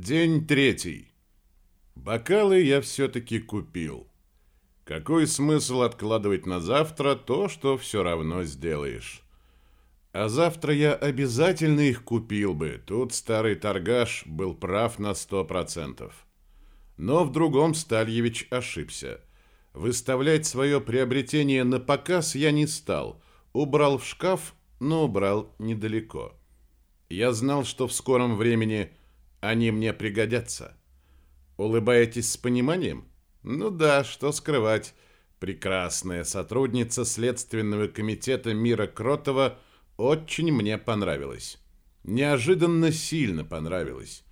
День третий. Бокалы я все-таки купил. Какой смысл откладывать на завтра то, что все равно сделаешь? А завтра я обязательно их купил бы. Тут старый торгаш был прав на сто процентов. Но в другом Стальевич ошибся. Выставлять свое приобретение на показ я не стал. Убрал в шкаф, но убрал недалеко. Я знал, что в скором времени они мне пригодятся. Улыбаетесь с пониманием? Ну да, что скрывать. Прекрасная сотрудница Следственного комитета Мира Кротова очень мне понравилась. Неожиданно сильно понравилась.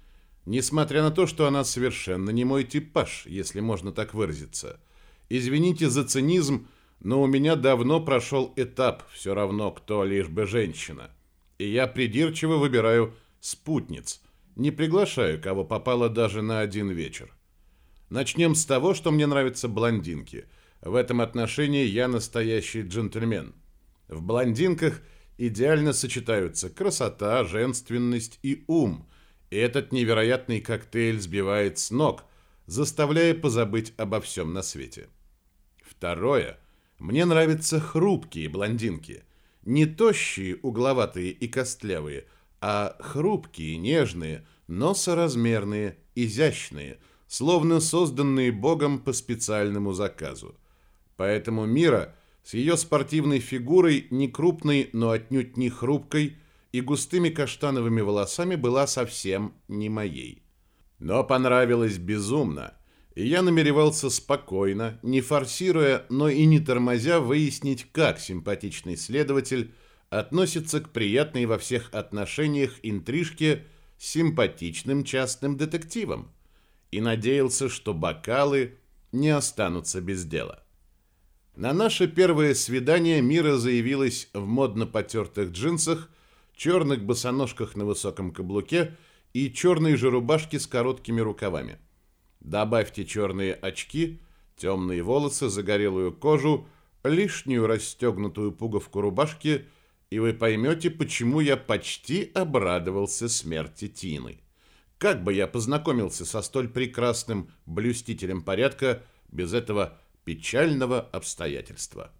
Несмотря на то, что она совершенно не мой типаж, если можно так выразиться. Извините за цинизм, но у меня давно прошел этап, все равно кто лишь бы женщина. И я придирчиво выбираю спутниц – не приглашаю, кого попало даже на один вечер. Начнем с того, что мне нравятся блондинки. В этом отношении я настоящий джентльмен. В блондинках идеально сочетаются красота, женственность и ум. И этот невероятный коктейль сбивает с ног, заставляя позабыть обо всем на свете. Второе. Мне нравятся хрупкие блондинки. Не тощие, угловатые и костлявые – а хрупкие, нежные, но соразмерные, изящные, словно созданные Богом по специальному заказу. Поэтому Мира с ее спортивной фигурой, не крупной, но отнюдь не хрупкой, и густыми каштановыми волосами была совсем не моей. Но понравилась безумно, и я намеревался спокойно, не форсируя, но и не тормозя, выяснить, как симпатичный следователь относится к приятной во всех отношениях интрижке симпатичным частным детективом и надеялся, что бокалы не останутся без дела. На наше первое свидание Мира заявилась в модно потертых джинсах, черных босоножках на высоком каблуке и черной же рубашке с короткими рукавами. Добавьте черные очки, темные волосы, загорелую кожу, лишнюю расстегнутую пуговку рубашки – и вы поймете, почему я почти обрадовался смерти Тины. Как бы я познакомился со столь прекрасным блюстителем порядка без этого печального обстоятельства?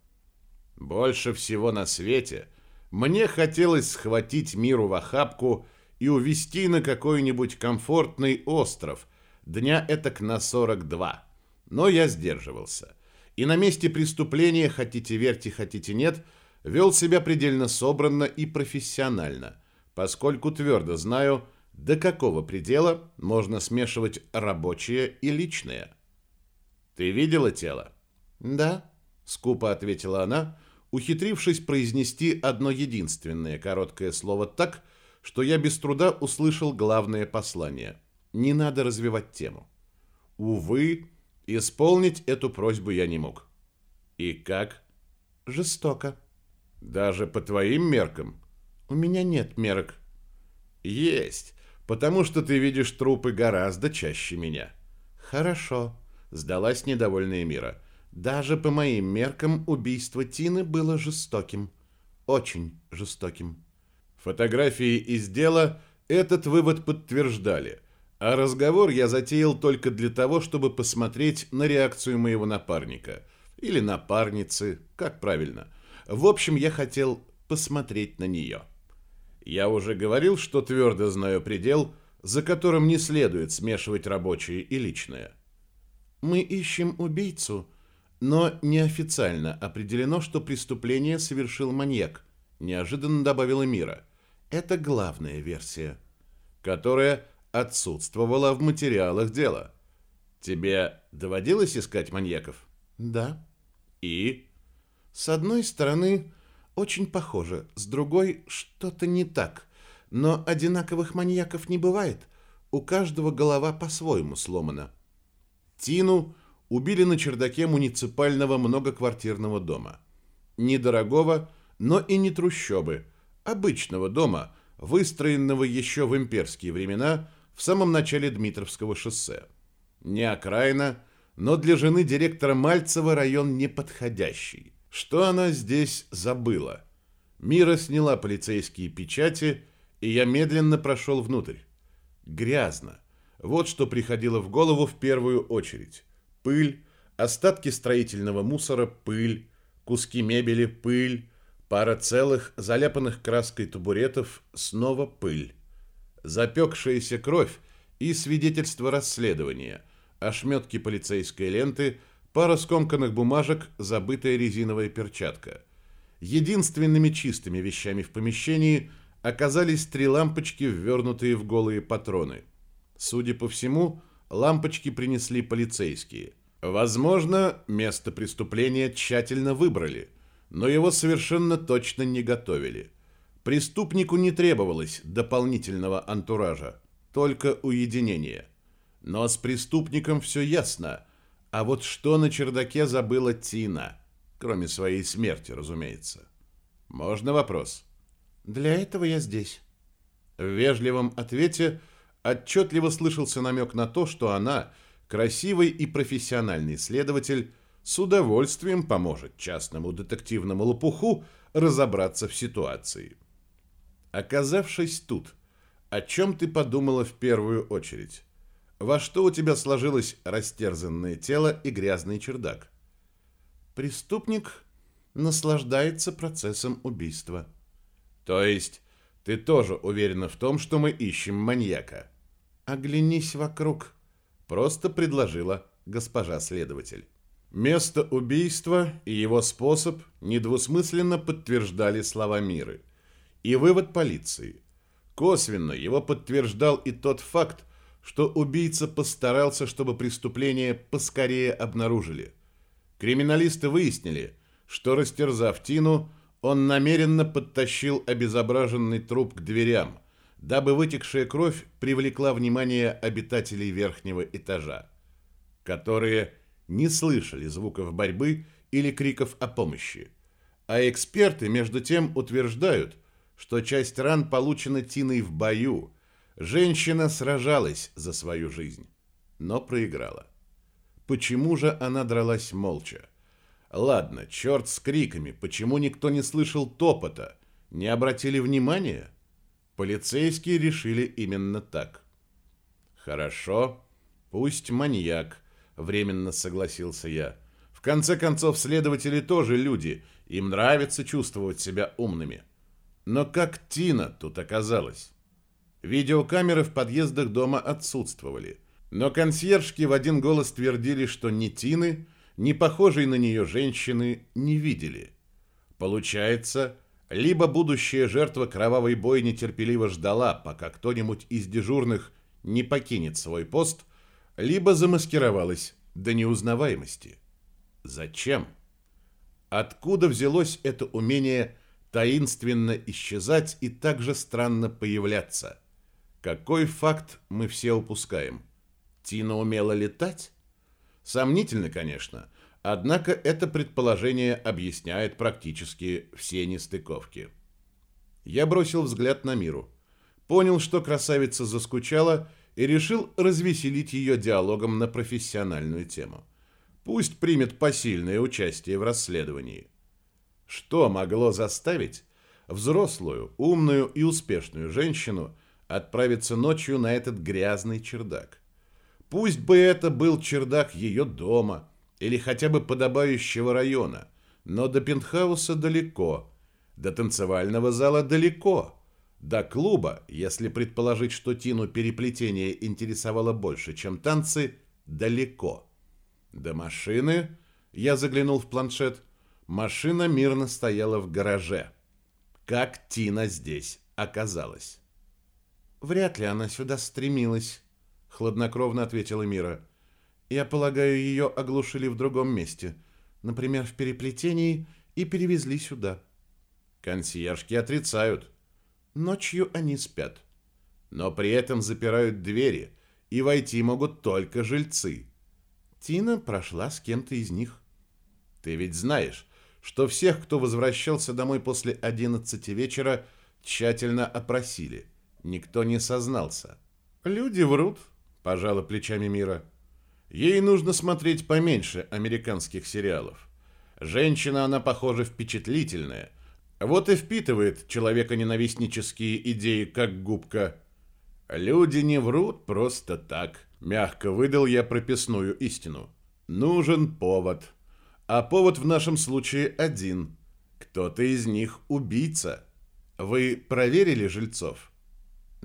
Больше всего на свете мне хотелось схватить миру в охапку и увезти на какой-нибудь комфортный остров, дня этак на 42. Но я сдерживался. И на месте преступления, хотите верьте, хотите нет – вел себя предельно собранно и профессионально, поскольку твердо знаю, до какого предела можно смешивать рабочее и личное. «Ты видела тело?» «Да», — скупо ответила она, ухитрившись произнести одно единственное короткое слово так, что я без труда услышал главное послание. Не надо развивать тему. Увы, исполнить эту просьбу я не мог. И как? Жестоко. Даже по твоим меркам? У меня нет мерок. Есть, потому что ты видишь трупы гораздо чаще меня. Хорошо, сдалась недовольная Мира. Даже по моим меркам убийство Тины было жестоким. Очень жестоким. Фотографии из дела этот вывод подтверждали, а разговор я затеял только для того, чтобы посмотреть на реакцию моего напарника. Или напарницы, как правильно – в общем, я хотел посмотреть на нее. Я уже говорил, что твердо знаю предел, за которым не следует смешивать рабочее и личное. Мы ищем убийцу, но неофициально определено, что преступление совершил маньяк, неожиданно добавила Мира. Это главная версия, которая отсутствовала в материалах дела. Тебе доводилось искать маньяков? Да. И с одной стороны, очень похоже, с другой что-то не так. Но одинаковых маньяков не бывает. У каждого голова по-своему сломана. Тину убили на чердаке муниципального многоквартирного дома. Недорогого, но и не трущобы, обычного дома, выстроенного еще в имперские времена в самом начале Дмитровского шоссе. Не окраина, но для жены директора Мальцева район неподходящий. Что она здесь забыла? Мира сняла полицейские печати, и я медленно прошел внутрь. Грязно. Вот что приходило в голову в первую очередь. Пыль, остатки строительного мусора, пыль, куски мебели, пыль, пара целых, заляпанных краской табуретов, снова пыль. Запекшаяся кровь и свидетельство расследования, ошметки полицейской ленты, пара скомканных бумажек, забытая резиновая перчатка. Единственными чистыми вещами в помещении оказались три лампочки, ввернутые в голые патроны. Судя по всему, лампочки принесли полицейские. Возможно, место преступления тщательно выбрали, но его совершенно точно не готовили. Преступнику не требовалось дополнительного антуража, только уединение. Но с преступником все ясно. А вот что на чердаке забыла Тина? Кроме своей смерти, разумеется. Можно вопрос? Для этого я здесь. В вежливом ответе отчетливо слышался намек на то, что она, красивый и профессиональный следователь, с удовольствием поможет частному детективному лопуху разобраться в ситуации. Оказавшись тут, о чем ты подумала в первую очередь? Во что у тебя сложилось растерзанное тело и грязный чердак? Преступник наслаждается процессом убийства. То есть ты тоже уверена в том, что мы ищем маньяка? Оглянись вокруг, просто предложила госпожа следователь. Место убийства и его способ недвусмысленно подтверждали слова Миры. И вывод полиции. Косвенно его подтверждал и тот факт, что убийца постарался, чтобы преступление поскорее обнаружили. Криминалисты выяснили, что, растерзав Тину, он намеренно подтащил обезображенный труп к дверям, дабы вытекшая кровь привлекла внимание обитателей верхнего этажа, которые не слышали звуков борьбы или криков о помощи. А эксперты, между тем, утверждают, что часть ран получена Тиной в бою. Женщина сражалась за свою жизнь, но проиграла. Почему же она дралась молча? Ладно, черт с криками, почему никто не слышал топота? Не обратили внимания? Полицейские решили именно так. Хорошо, пусть маньяк, временно согласился я. В конце концов, следователи тоже люди, им нравится чувствовать себя умными. Но как Тина тут оказалась? Видеокамеры в подъездах дома отсутствовали. Но консьержки в один голос твердили, что ни Тины, ни похожей на нее женщины не видели. Получается, либо будущая жертва кровавой бойни терпеливо ждала, пока кто-нибудь из дежурных не покинет свой пост, либо замаскировалась до неузнаваемости. Зачем? Откуда взялось это умение таинственно исчезать и также странно появляться? Какой факт мы все упускаем? Тина умела летать? Сомнительно, конечно, однако это предположение объясняет практически все нестыковки. Я бросил взгляд на миру. Понял, что красавица заскучала и решил развеселить ее диалогом на профессиональную тему. Пусть примет посильное участие в расследовании. Что могло заставить взрослую, умную и успешную женщину отправиться ночью на этот грязный чердак? Пусть бы это был чердак ее дома или хотя бы подобающего района, но до пентхауса далеко, до танцевального зала далеко, до клуба, если предположить, что Тину переплетение интересовало больше, чем танцы, далеко. До машины, я заглянул в планшет, машина мирно стояла в гараже. Как Тина здесь оказалась? Вряд ли она сюда стремилась, хладнокровно ответила Мира. Я полагаю, ее оглушили в другом месте, например, в переплетении, и перевезли сюда. Консьержки отрицают. Ночью они спят. Но при этом запирают двери, и войти могут только жильцы. Тина прошла с кем-то из них. Ты ведь знаешь, что всех, кто возвращался домой после 11 вечера, тщательно опросили. Никто не сознался. Люди врут, пожала плечами Мира. Ей нужно смотреть поменьше американских сериалов. Женщина, она, похоже, впечатлительная. Вот и впитывает человека ненавистнические идеи, как губка. Люди не врут просто так. Мягко выдал я прописную истину. Нужен повод. А повод в нашем случае один. Кто-то из них убийца. Вы проверили жильцов?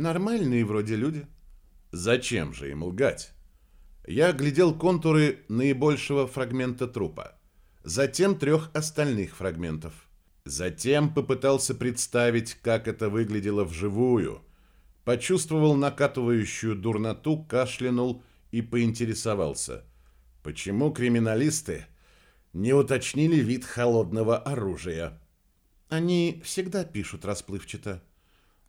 Нормальные вроде люди. Зачем же им лгать? Я глядел контуры наибольшего фрагмента трупа, затем трех остальных фрагментов. Затем попытался представить, как это выглядело вживую. Почувствовал накатывающую дурноту, кашлянул и поинтересовался. Почему криминалисты не уточнили вид холодного оружия? Они всегда пишут расплывчато.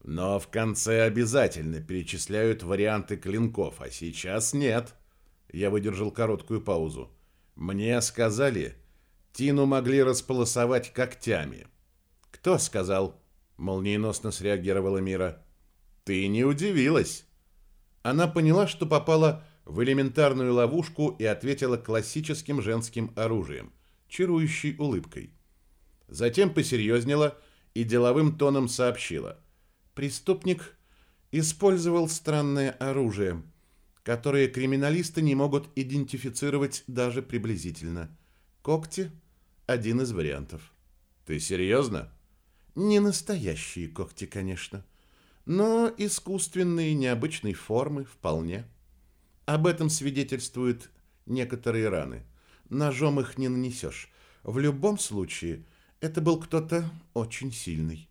Но в конце обязательно перечисляют варианты клинков, а сейчас нет. Я выдержал короткую паузу. Мне сказали, Тину могли располосовать когтями. Кто сказал? Молниеносно среагировала Мира. Ты не удивилась. Она поняла, что попала в элементарную ловушку и ответила классическим женским оружием, чарующей улыбкой. Затем посерьезнела и деловым тоном сообщила. Преступник использовал странное оружие, которое криминалисты не могут идентифицировать даже приблизительно. Когти – один из вариантов. Ты серьезно? Не настоящие когти, конечно, но искусственные необычной формы вполне. Об этом свидетельствуют некоторые раны. Ножом их не нанесешь. В любом случае, это был кто-то очень сильный.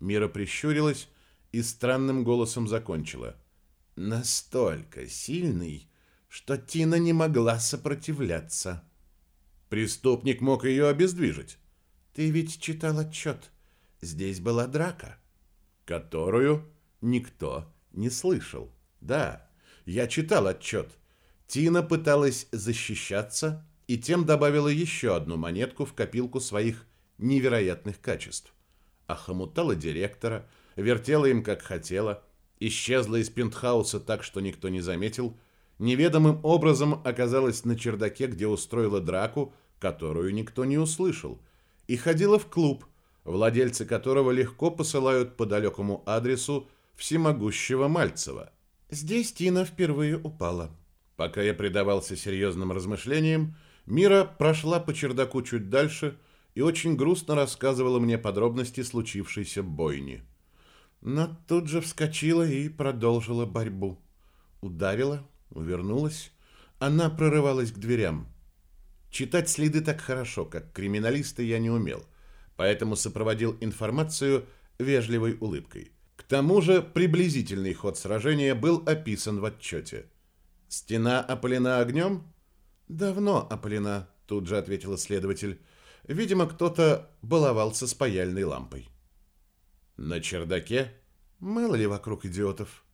Мира прищурилась и странным голосом закончила. Настолько сильный, что Тина не могла сопротивляться. Преступник мог ее обездвижить. Ты ведь читал отчет. Здесь была драка. Которую никто не слышал. Да, я читал отчет. Тина пыталась защищаться и тем добавила еще одну монетку в копилку своих невероятных качеств. Охомутала директора, вертела им как хотела, исчезла из пентхауса так, что никто не заметил, неведомым образом оказалась на чердаке, где устроила драку, которую никто не услышал, и ходила в клуб, владельцы которого легко посылают по далекому адресу всемогущего Мальцева. Здесь Тина впервые упала. Пока я предавался серьезным размышлениям, Мира прошла по чердаку чуть дальше и очень грустно рассказывала мне подробности случившейся бойни но тут же вскочила и продолжила борьбу. Ударила, увернулась. Она прорывалась к дверям. Читать следы так хорошо, как криминалисты, я не умел, поэтому сопроводил информацию вежливой улыбкой. К тому же приблизительный ход сражения был описан в отчете. «Стена опалена огнем?» «Давно опалена», — тут же ответила следователь. «Видимо, кто-то баловался с паяльной лампой». На чердаке? Мало ли вокруг идиотов.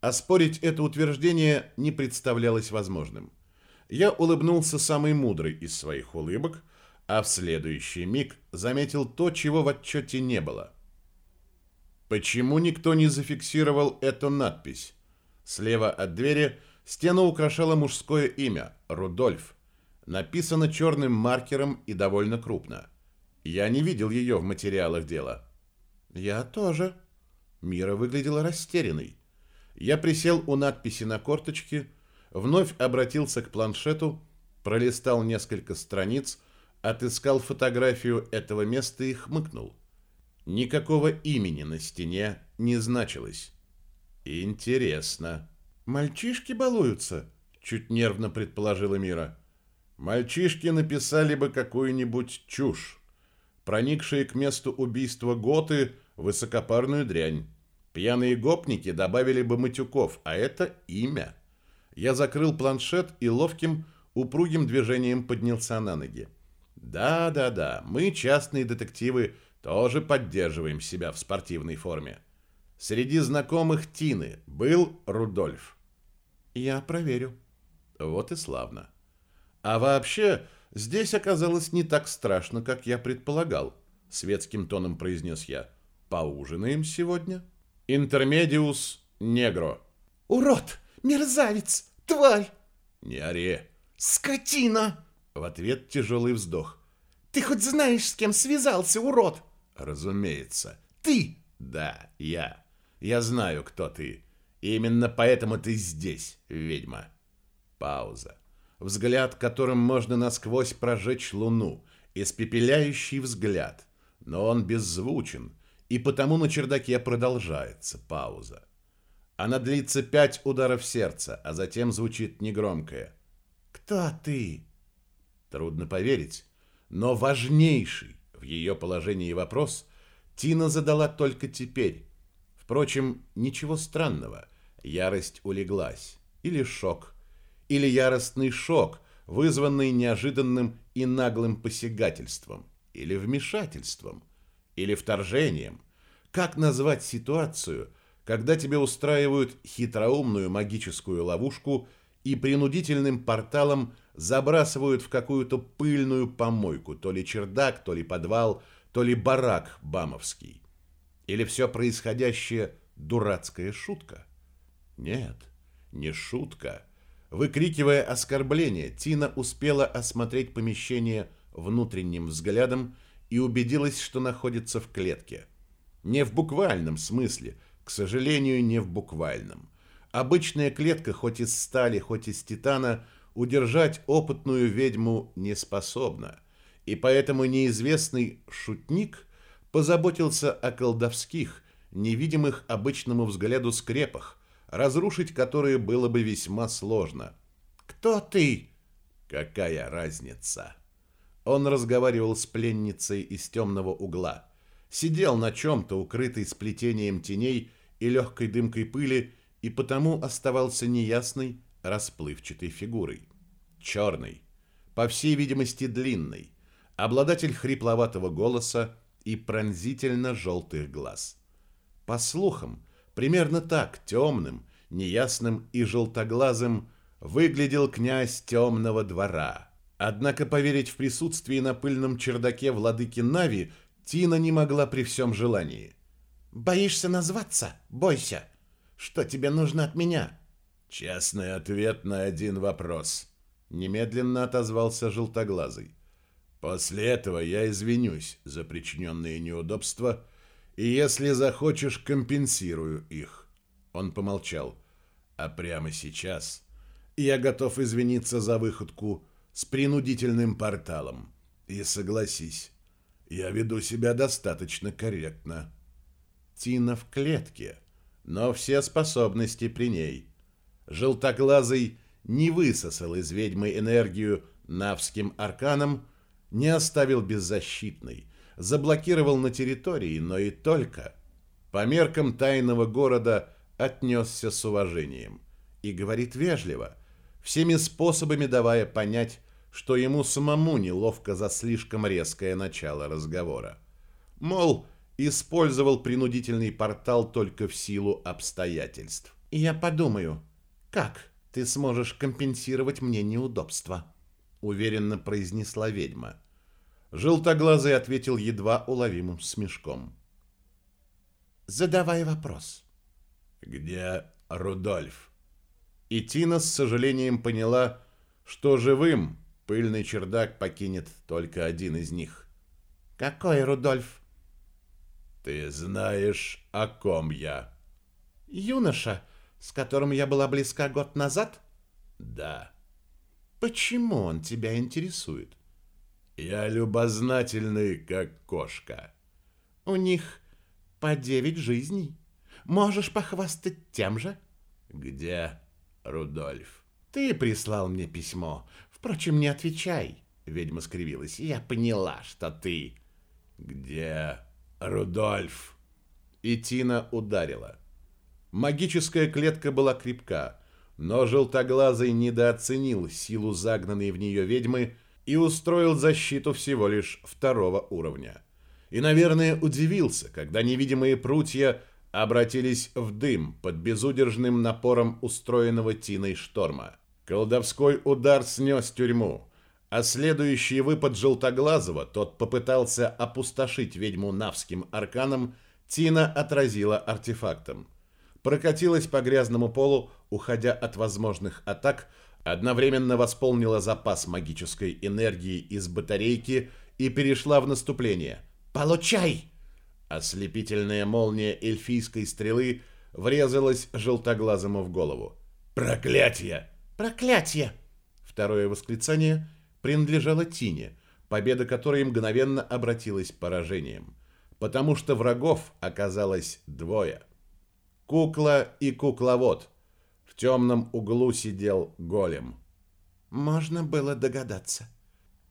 Оспорить это утверждение не представлялось возможным. Я улыбнулся самой мудрой из своих улыбок, а в следующий миг заметил то, чего в отчете не было. Почему никто не зафиксировал эту надпись? Слева от двери стену украшало мужское имя – Рудольф. Написано черным маркером и довольно крупно. Я не видел ее в материалах дела. «Я тоже». Мира выглядела растерянной. Я присел у надписи на корточке, вновь обратился к планшету, пролистал несколько страниц, отыскал фотографию этого места и хмыкнул. Никакого имени на стене не значилось. Интересно. «Мальчишки балуются», — чуть нервно предположила Мира. «Мальчишки написали бы какую-нибудь чушь проникшие к месту убийства готы высокопарную дрянь. Пьяные гопники добавили бы матюков, а это имя. Я закрыл планшет и ловким, упругим движением поднялся на ноги. Да-да-да, мы, частные детективы, тоже поддерживаем себя в спортивной форме. Среди знакомых Тины был Рудольф. Я проверю. Вот и славно. А вообще, Здесь оказалось не так страшно, как я предполагал, светским тоном произнес я. Поужинаем сегодня? Интермедиус негро. Урод! Мерзавец! Тварь! Не ори. Скотина! В ответ тяжелый вздох. Ты хоть знаешь, с кем связался, урод? Разумеется. Ты? Да, я. Я знаю, кто ты. Именно поэтому ты здесь, ведьма. Пауза. Взгляд, которым можно насквозь прожечь луну. Испепеляющий взгляд. Но он беззвучен, и потому на чердаке продолжается пауза. Она длится пять ударов сердца, а затем звучит негромкое. «Кто ты?» Трудно поверить, но важнейший в ее положении вопрос Тина задала только теперь. Впрочем, ничего странного. Ярость улеглась. Или шок. Или яростный шок, вызванный неожиданным и наглым посягательством. Или вмешательством. Или вторжением. Как назвать ситуацию, когда тебе устраивают хитроумную магическую ловушку и принудительным порталом забрасывают в какую-то пыльную помойку, то ли чердак, то ли подвал, то ли барак бамовский. Или все происходящее дурацкая шутка? Нет, не шутка. Выкрикивая оскорбление, Тина успела осмотреть помещение внутренним взглядом и убедилась, что находится в клетке. Не в буквальном смысле, к сожалению, не в буквальном. Обычная клетка, хоть из стали, хоть из титана – удержать опытную ведьму не способна, и поэтому неизвестный шутник позаботился о колдовских, невидимых обычному взгляду скрепах, разрушить которые было бы весьма сложно. «Кто ты?» «Какая разница?» Он разговаривал с пленницей из темного угла. Сидел на чем-то, укрытый сплетением теней и легкой дымкой пыли, и потому оставался неясной, расплывчатой фигурой черный, по всей видимости длинный, обладатель хрипловатого голоса и пронзительно-желтых глаз. По слухам, примерно так, темным, неясным и желтоглазым, выглядел князь темного двора. Однако поверить в присутствие на пыльном чердаке владыки Нави Тина не могла при всем желании. «Боишься назваться? Бойся! Что тебе нужно от меня?» Честный ответ на один вопрос. Немедленно отозвался желтоглазый. После этого я извинюсь за причиненные неудобства, и если захочешь, компенсирую их. Он помолчал. А прямо сейчас я готов извиниться за выходку с принудительным порталом. И согласись, я веду себя достаточно корректно. Тина в клетке, но все способности при ней. Желтоглазый не высосал из ведьмы энергию навским арканом, не оставил беззащитной, заблокировал на территории, но и только. По меркам тайного города отнесся с уважением и говорит вежливо, всеми способами давая понять, что ему самому неловко за слишком резкое начало разговора. Мол, использовал принудительный портал только в силу обстоятельств. «Я подумаю, как?» ты сможешь компенсировать мне неудобства», — уверенно произнесла ведьма. Желтоглазый ответил едва уловимым смешком. «Задавай вопрос». «Где Рудольф?» И Тина с сожалением поняла, что живым пыльный чердак покинет только один из них. «Какой Рудольф?» «Ты знаешь, о ком я?» «Юноша, с которым я была близка год назад? Да. Почему он тебя интересует? Я любознательный, как кошка. У них по девять жизней. Можешь похвастать тем же? Где Рудольф? Ты прислал мне письмо. Впрочем, не отвечай. Ведьма скривилась. Я поняла, что ты... Где Рудольф? И Тина ударила. Магическая клетка была крепка, но желтоглазый недооценил силу загнанной в нее ведьмы и устроил защиту всего лишь второго уровня. И, наверное, удивился, когда невидимые прутья обратились в дым под безудержным напором устроенного Тиной шторма. Колдовской удар снес тюрьму, а следующий выпад Желтоглазого, тот попытался опустошить ведьму навским арканом, Тина отразила артефактом прокатилась по грязному полу, уходя от возможных атак, одновременно восполнила запас магической энергии из батарейки и перешла в наступление. «Получай!» Ослепительная молния эльфийской стрелы врезалась желтоглазому в голову. «Проклятие!» «Проклятие!» Второе восклицание принадлежало Тине, победа которой мгновенно обратилась поражением, потому что врагов оказалось двое. Кукла и кукловод. В темном углу сидел голем. Можно было догадаться.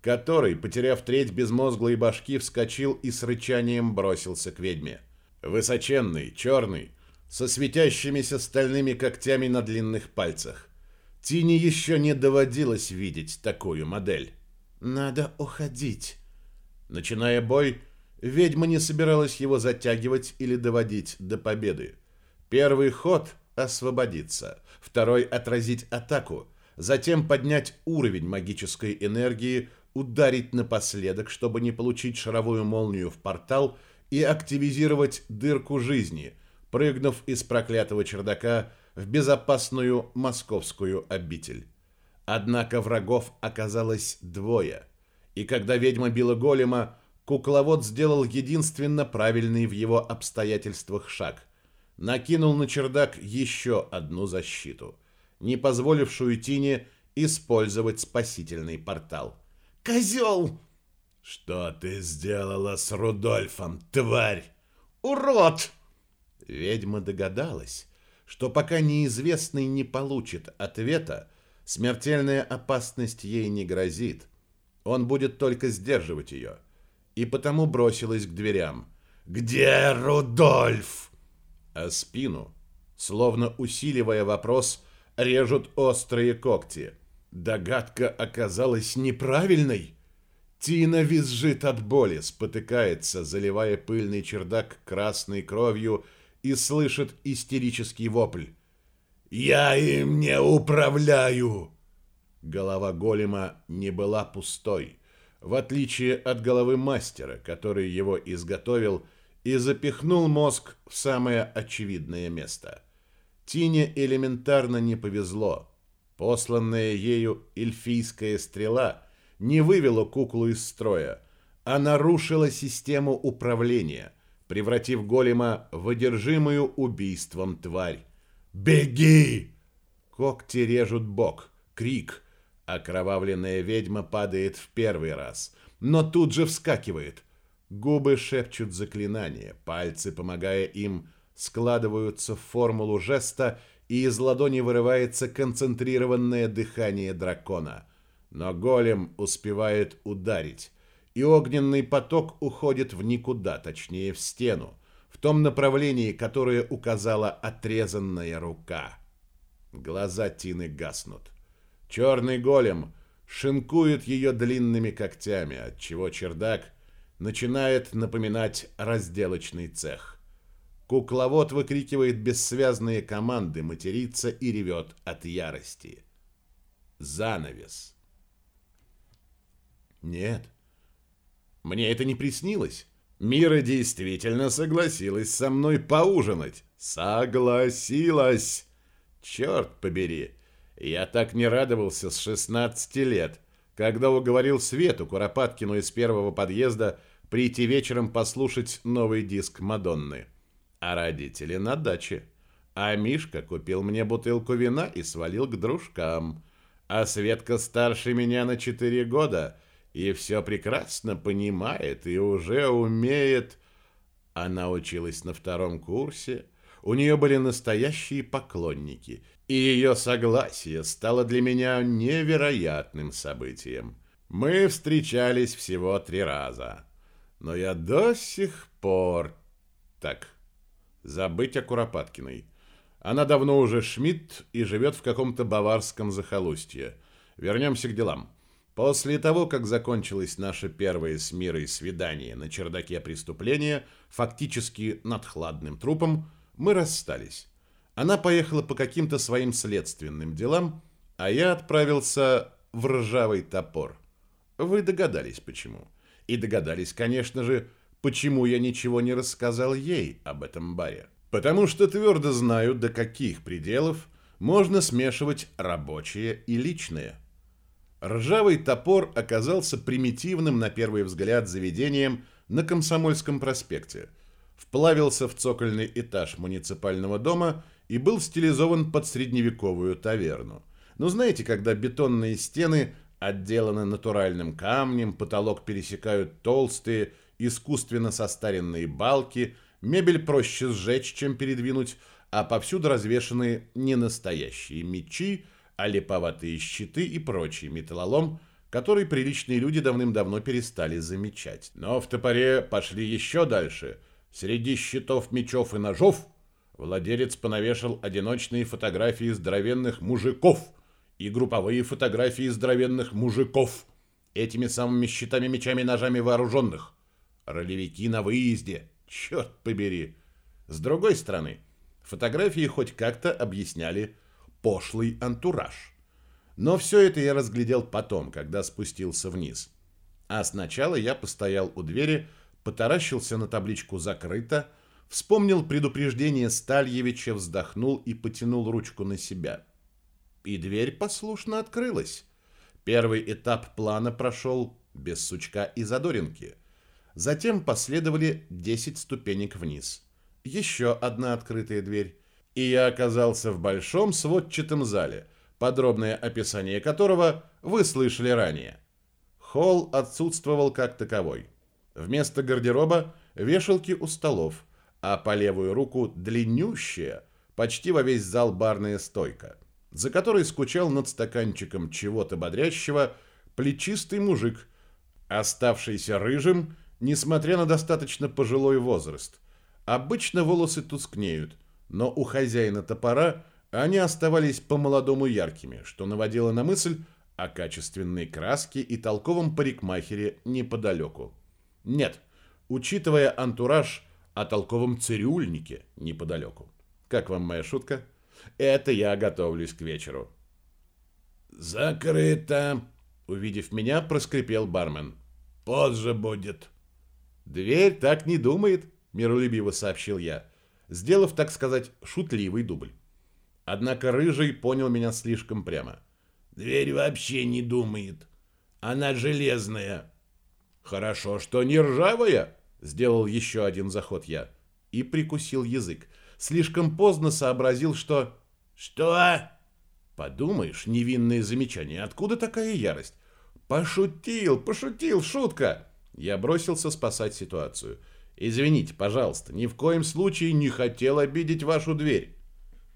Который, потеряв треть безмозглой башки, вскочил и с рычанием бросился к ведьме. Высоченный, черный, со светящимися стальными когтями на длинных пальцах. Тине еще не доводилось видеть такую модель. «Надо уходить». Начиная бой, ведьма не собиралась его затягивать или доводить до победы. Первый ход — освободиться, второй — отразить атаку, затем поднять уровень магической энергии, ударить напоследок, чтобы не получить шаровую молнию в портал и активизировать дырку жизни, прыгнув из проклятого чердака в безопасную московскую обитель. Однако врагов оказалось двое, и когда ведьма била голема, кукловод сделал единственно правильный в его обстоятельствах шаг. Накинул на чердак еще одну защиту, не позволившую Тине использовать спасительный портал. «Козел!» «Что ты сделала с Рудольфом, тварь?» «Урод!» Ведьма догадалась, что пока неизвестный не получит ответа, смертельная опасность ей не грозит. Он будет только сдерживать ее. И потому бросилась к дверям. «Где Рудольф?» А спину, словно усиливая вопрос, режут острые когти. Догадка оказалась неправильной. Тина визжит от боли, спотыкается, заливая пыльный чердак красной кровью и слышит истерический вопль. «Я им не управляю!» Голова голема не была пустой, в отличие от головы мастера, который его изготовил и запихнул мозг в самое очевидное место. Тине элементарно не повезло. Посланная ею эльфийская стрела не вывела куклу из строя, а нарушила систему управления, превратив голема в одержимую убийством тварь. «Беги!» Когти режут бок. Крик. Окровавленная ведьма падает в первый раз, но тут же вскакивает. Губы шепчут заклинания, пальцы, помогая им, складываются в формулу жеста, и из ладони вырывается концентрированное дыхание дракона. Но голем успевает ударить, и огненный поток уходит в никуда, точнее в стену, в том направлении, которое указала отрезанная рука. Глаза Тины гаснут. Черный голем шинкует ее длинными когтями, отчего чердак начинает напоминать разделочный цех. Кукловод выкрикивает бессвязные команды, матерится и ревет от ярости. Занавес. Нет, мне это не приснилось. Мира действительно согласилась со мной поужинать. Согласилась! Черт побери! Я так не радовался с 16 лет, когда уговорил Свету Куропаткину из первого подъезда прийти вечером послушать новый диск Мадонны. А родители на даче. А Мишка купил мне бутылку вина и свалил к дружкам. А Светка старше меня на 4 года — и все прекрасно понимает и уже умеет. Она училась на втором курсе, у нее были настоящие поклонники, и ее согласие стало для меня невероятным событием. Мы встречались всего три раза, но я до сих пор... Так, забыть о Куропаткиной. Она давно уже Шмидт и живет в каком-то баварском захолустье. Вернемся к делам. После того, как закончилось наше первое с Мирой свидание на чердаке преступления, фактически над хладным трупом, мы расстались. Она поехала по каким-то своим следственным делам, а я отправился в ржавый топор. Вы догадались, почему. И догадались, конечно же, почему я ничего не рассказал ей об этом баре. Потому что твердо знаю, до каких пределов можно смешивать рабочее и личное – Ржавый топор оказался примитивным на первый взгляд заведением на Комсомольском проспекте. вплавился в цокольный этаж муниципального дома и был стилизован под средневековую таверну. Ну, знаете, когда бетонные стены отделаны натуральным камнем, потолок пересекают толстые, искусственно состаренные балки, мебель проще сжечь, чем передвинуть, а повсюду развешаны не настоящие мечи, а липоватые щиты и прочий металлолом, который приличные люди давным-давно перестали замечать. Но в топоре пошли еще дальше. Среди щитов, мечов и ножов владелец понавешал одиночные фотографии здоровенных мужиков и групповые фотографии здоровенных мужиков этими самыми щитами, мечами, ножами вооруженных. Ролевики на выезде, черт побери. С другой стороны, фотографии хоть как-то объясняли пошлый антураж. Но все это я разглядел потом, когда спустился вниз. А сначала я постоял у двери, потаращился на табличку «Закрыто», вспомнил предупреждение Стальевича, вздохнул и потянул ручку на себя. И дверь послушно открылась. Первый этап плана прошел без сучка и задоринки. Затем последовали 10 ступенек вниз. Еще одна открытая дверь. И я оказался в большом сводчатом зале, подробное описание которого вы слышали ранее. Холл отсутствовал как таковой. Вместо гардероба вешалки у столов, а по левую руку длиннющая, почти во весь зал барная стойка, за которой скучал над стаканчиком чего-то бодрящего плечистый мужик, оставшийся рыжим, несмотря на достаточно пожилой возраст. Обычно волосы тускнеют, но у хозяина топора они оставались по-молодому яркими, что наводило на мысль о качественной краске и толковом парикмахере неподалеку. Нет, учитывая антураж о толковом цирюльнике неподалеку. Как вам моя шутка? Это я готовлюсь к вечеру. «Закрыто!» Увидев меня, проскрипел бармен. «Позже будет». «Дверь так не думает», — миролюбиво сообщил я, сделав, так сказать, шутливый дубль. Однако Рыжий понял меня слишком прямо. «Дверь вообще не думает. Она железная». «Хорошо, что не ржавая!» Сделал еще один заход я. И прикусил язык. Слишком поздно сообразил, что... «Что?» Подумаешь, невинное замечание. Откуда такая ярость? Пошутил, пошутил, шутка. Я бросился спасать ситуацию. Извините, пожалуйста, ни в коем случае не хотел обидеть вашу дверь.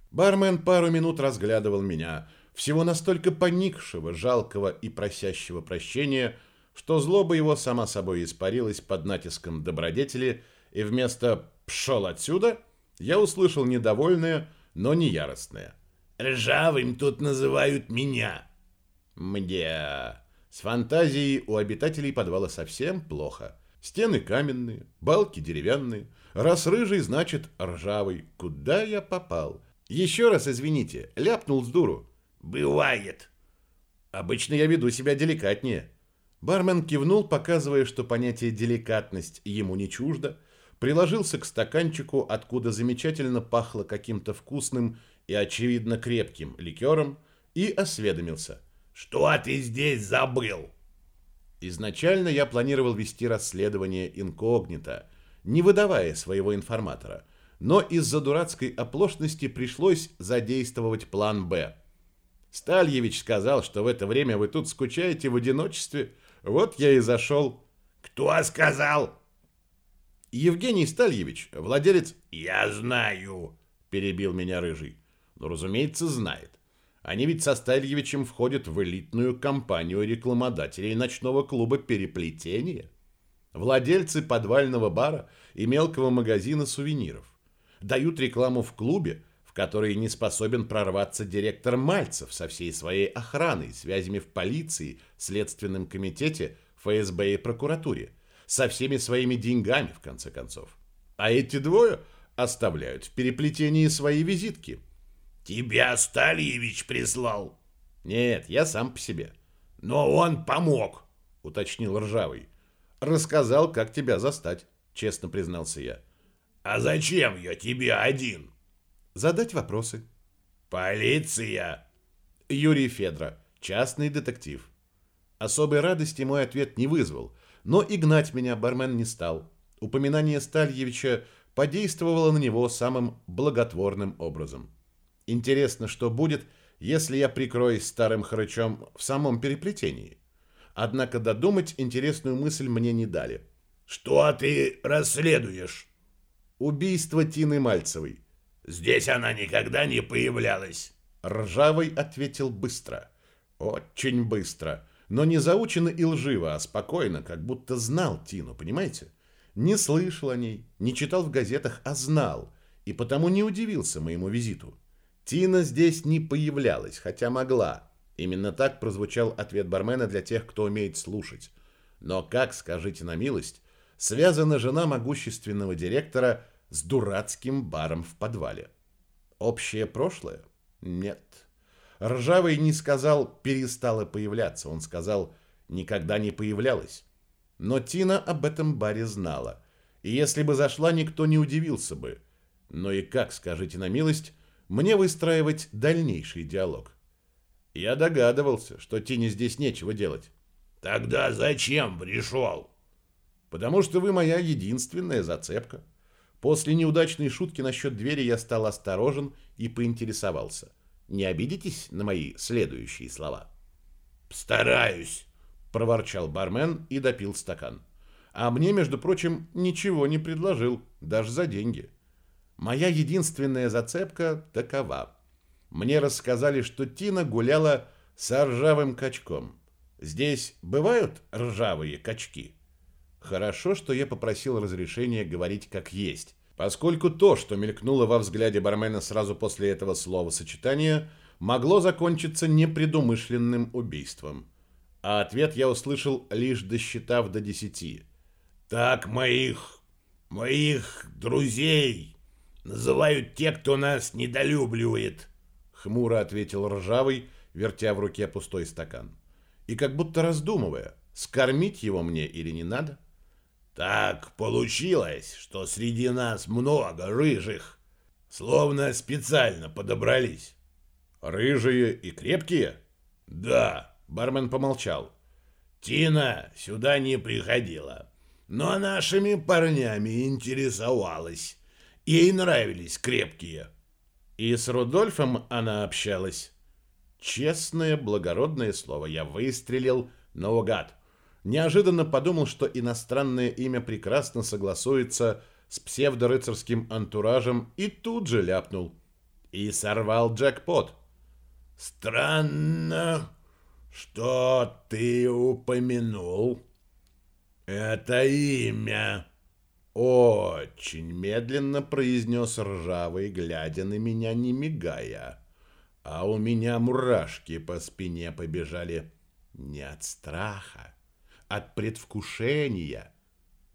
Бармен пару минут разглядывал меня, всего настолько поникшего, жалкого и просящего прощения, что злоба его сама собой испарилась под натиском добродетели, и вместо «пшел отсюда» я услышал недовольное, но не яростное. «Ржавым тут называют меня». Мне. С фантазией у обитателей подвала совсем плохо. Стены каменные, балки деревянные. Раз рыжий, значит ржавый. Куда я попал? Еще раз извините, ляпнул с дуру. «Бывает». Обычно я веду себя деликатнее. Бармен кивнул, показывая, что понятие «деликатность» ему не чуждо, приложился к стаканчику, откуда замечательно пахло каким-то вкусным и, очевидно, крепким ликером, и осведомился. «Что ты здесь забыл?» Изначально я планировал вести расследование инкогнито, не выдавая своего информатора, но из-за дурацкой оплошности пришлось задействовать план «Б». Стальевич сказал, что в это время вы тут скучаете в одиночестве, вот я и зашел. Кто сказал? Евгений Стальевич, владелец... Я знаю, перебил меня Рыжий. Ну, разумеется, знает. Они ведь со Стальевичем входят в элитную компанию рекламодателей ночного клуба «Переплетение». Владельцы подвального бара и мелкого магазина сувениров. Дают рекламу в клубе, в который не способен прорваться директор Мальцев со всей своей охраной, связями в полиции, следственном комитете, ФСБ и прокуратуре, со всеми своими деньгами, в конце концов. А эти двое оставляют в переплетении свои визитки. «Тебя Стальевич прислал?» «Нет, я сам по себе». «Но он помог», — уточнил Ржавый. «Рассказал, как тебя застать», — честно признался я. «А зачем я тебе один?» Задать вопросы. Полиция. Юрий Федро, частный детектив. Особой радости мой ответ не вызвал, но и гнать меня бармен не стал. Упоминание Стальевича подействовала на него самым благотворным образом. Интересно, что будет, если я прикроюсь старым хрычом в самом переплетении. Однако додумать интересную мысль мне не дали. «Что ты расследуешь?» «Убийство Тины Мальцевой». «Здесь она никогда не появлялась». Ржавый ответил быстро. Очень быстро. Но не заучено и лживо, а спокойно, как будто знал Тину, понимаете? Не слышал о ней, не читал в газетах, а знал. И потому не удивился моему визиту. Тина здесь не появлялась, хотя могла. Именно так прозвучал ответ бармена для тех, кто умеет слушать. Но как, скажите на милость, связана жена могущественного директора с дурацким баром в подвале? Общее прошлое? Нет. Ржавый не сказал «перестала появляться», он сказал «никогда не появлялась». Но Тина об этом баре знала. И если бы зашла, никто не удивился бы. Но и как, скажите на милость, мне выстраивать дальнейший диалог? Я догадывался, что Тине здесь нечего делать. Тогда зачем пришел? Потому что вы моя единственная зацепка. После неудачной шутки насчет двери я стал осторожен и поинтересовался. Не обидитесь на мои следующие слова? «Стараюсь», — проворчал бармен и допил стакан. А мне, между прочим, ничего не предложил, даже за деньги. Моя единственная зацепка такова. Мне рассказали, что Тина гуляла с ржавым качком. Здесь бывают ржавые качки? Хорошо, что я попросил разрешения говорить как есть поскольку то, что мелькнуло во взгляде бармена сразу после этого словосочетания, могло закончиться непредумышленным убийством. А ответ я услышал, лишь досчитав до десяти. «Так моих... моих друзей называют те, кто нас недолюбливает», — хмуро ответил Ржавый, вертя в руке пустой стакан. И как будто раздумывая, скормить его мне или не надо, — так получилось, что среди нас много рыжих, словно специально подобрались. Рыжие и крепкие? Да, бармен помолчал. Тина сюда не приходила, но нашими парнями интересовалась. Ей нравились крепкие. И с Рудольфом она общалась. Честное, благородное слово, я выстрелил наугад. Неожиданно подумал, что иностранное имя прекрасно согласуется с псевдорыцарским антуражем и тут же ляпнул. И сорвал джекпот. «Странно, что ты упомянул это имя», — очень медленно произнес ржавый, глядя на меня, не мигая. А у меня мурашки по спине побежали не от страха, от предвкушения.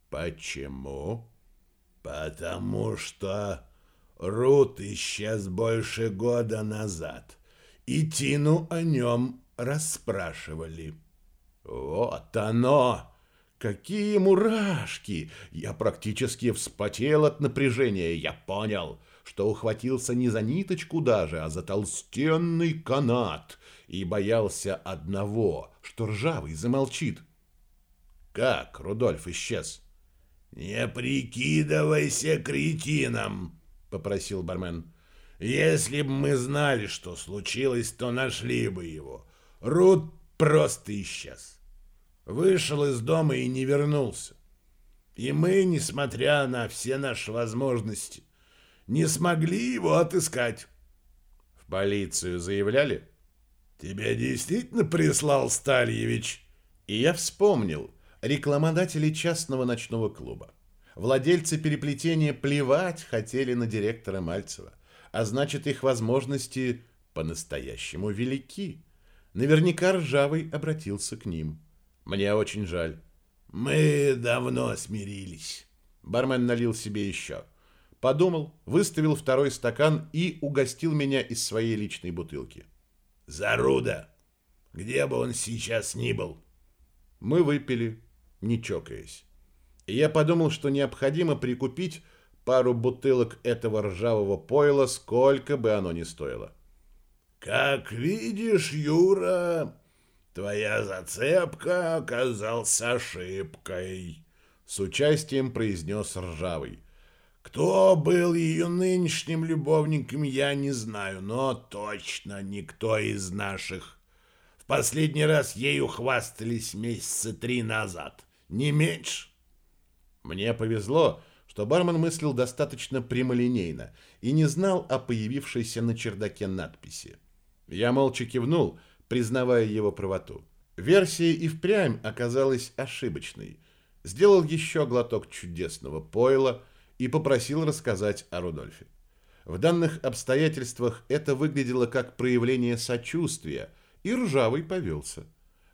Почему? Потому что Рут исчез больше года назад, и Тину о нем расспрашивали. Вот оно! Какие мурашки! Я практически вспотел от напряжения. Я понял, что ухватился не за ниточку даже, а за толстенный канат и боялся одного, что ржавый замолчит. Как Рудольф исчез? Не прикидывайся кретином, попросил бармен. Если бы мы знали, что случилось, то нашли бы его. Руд просто исчез. Вышел из дома и не вернулся. И мы, несмотря на все наши возможности, не смогли его отыскать. В полицию заявляли? Тебя действительно прислал Стальевич? И я вспомнил, рекламодатели частного ночного клуба. Владельцы переплетения плевать хотели на директора Мальцева, а значит их возможности по-настоящему велики. Наверняка Ржавый обратился к ним. Мне очень жаль. Мы давно смирились. Бармен налил себе еще. Подумал, выставил второй стакан и угостил меня из своей личной бутылки. Заруда! Где бы он сейчас ни был. Мы выпили, не чокаясь. И я подумал, что необходимо прикупить пару бутылок этого ржавого пойла, сколько бы оно ни стоило. «Как видишь, Юра, твоя зацепка оказалась ошибкой», — с участием произнес ржавый. Кто был ее нынешним любовником, я не знаю, но точно никто из наших. Последний раз ею хвастались месяца три назад, не меньше. Мне повезло, что бармен мыслил достаточно прямолинейно и не знал о появившейся на чердаке надписи. Я молча кивнул, признавая его правоту. Версия и впрямь оказалась ошибочной. Сделал еще глоток чудесного пойла и попросил рассказать о Рудольфе. В данных обстоятельствах это выглядело как проявление сочувствия, и ржавый повелся.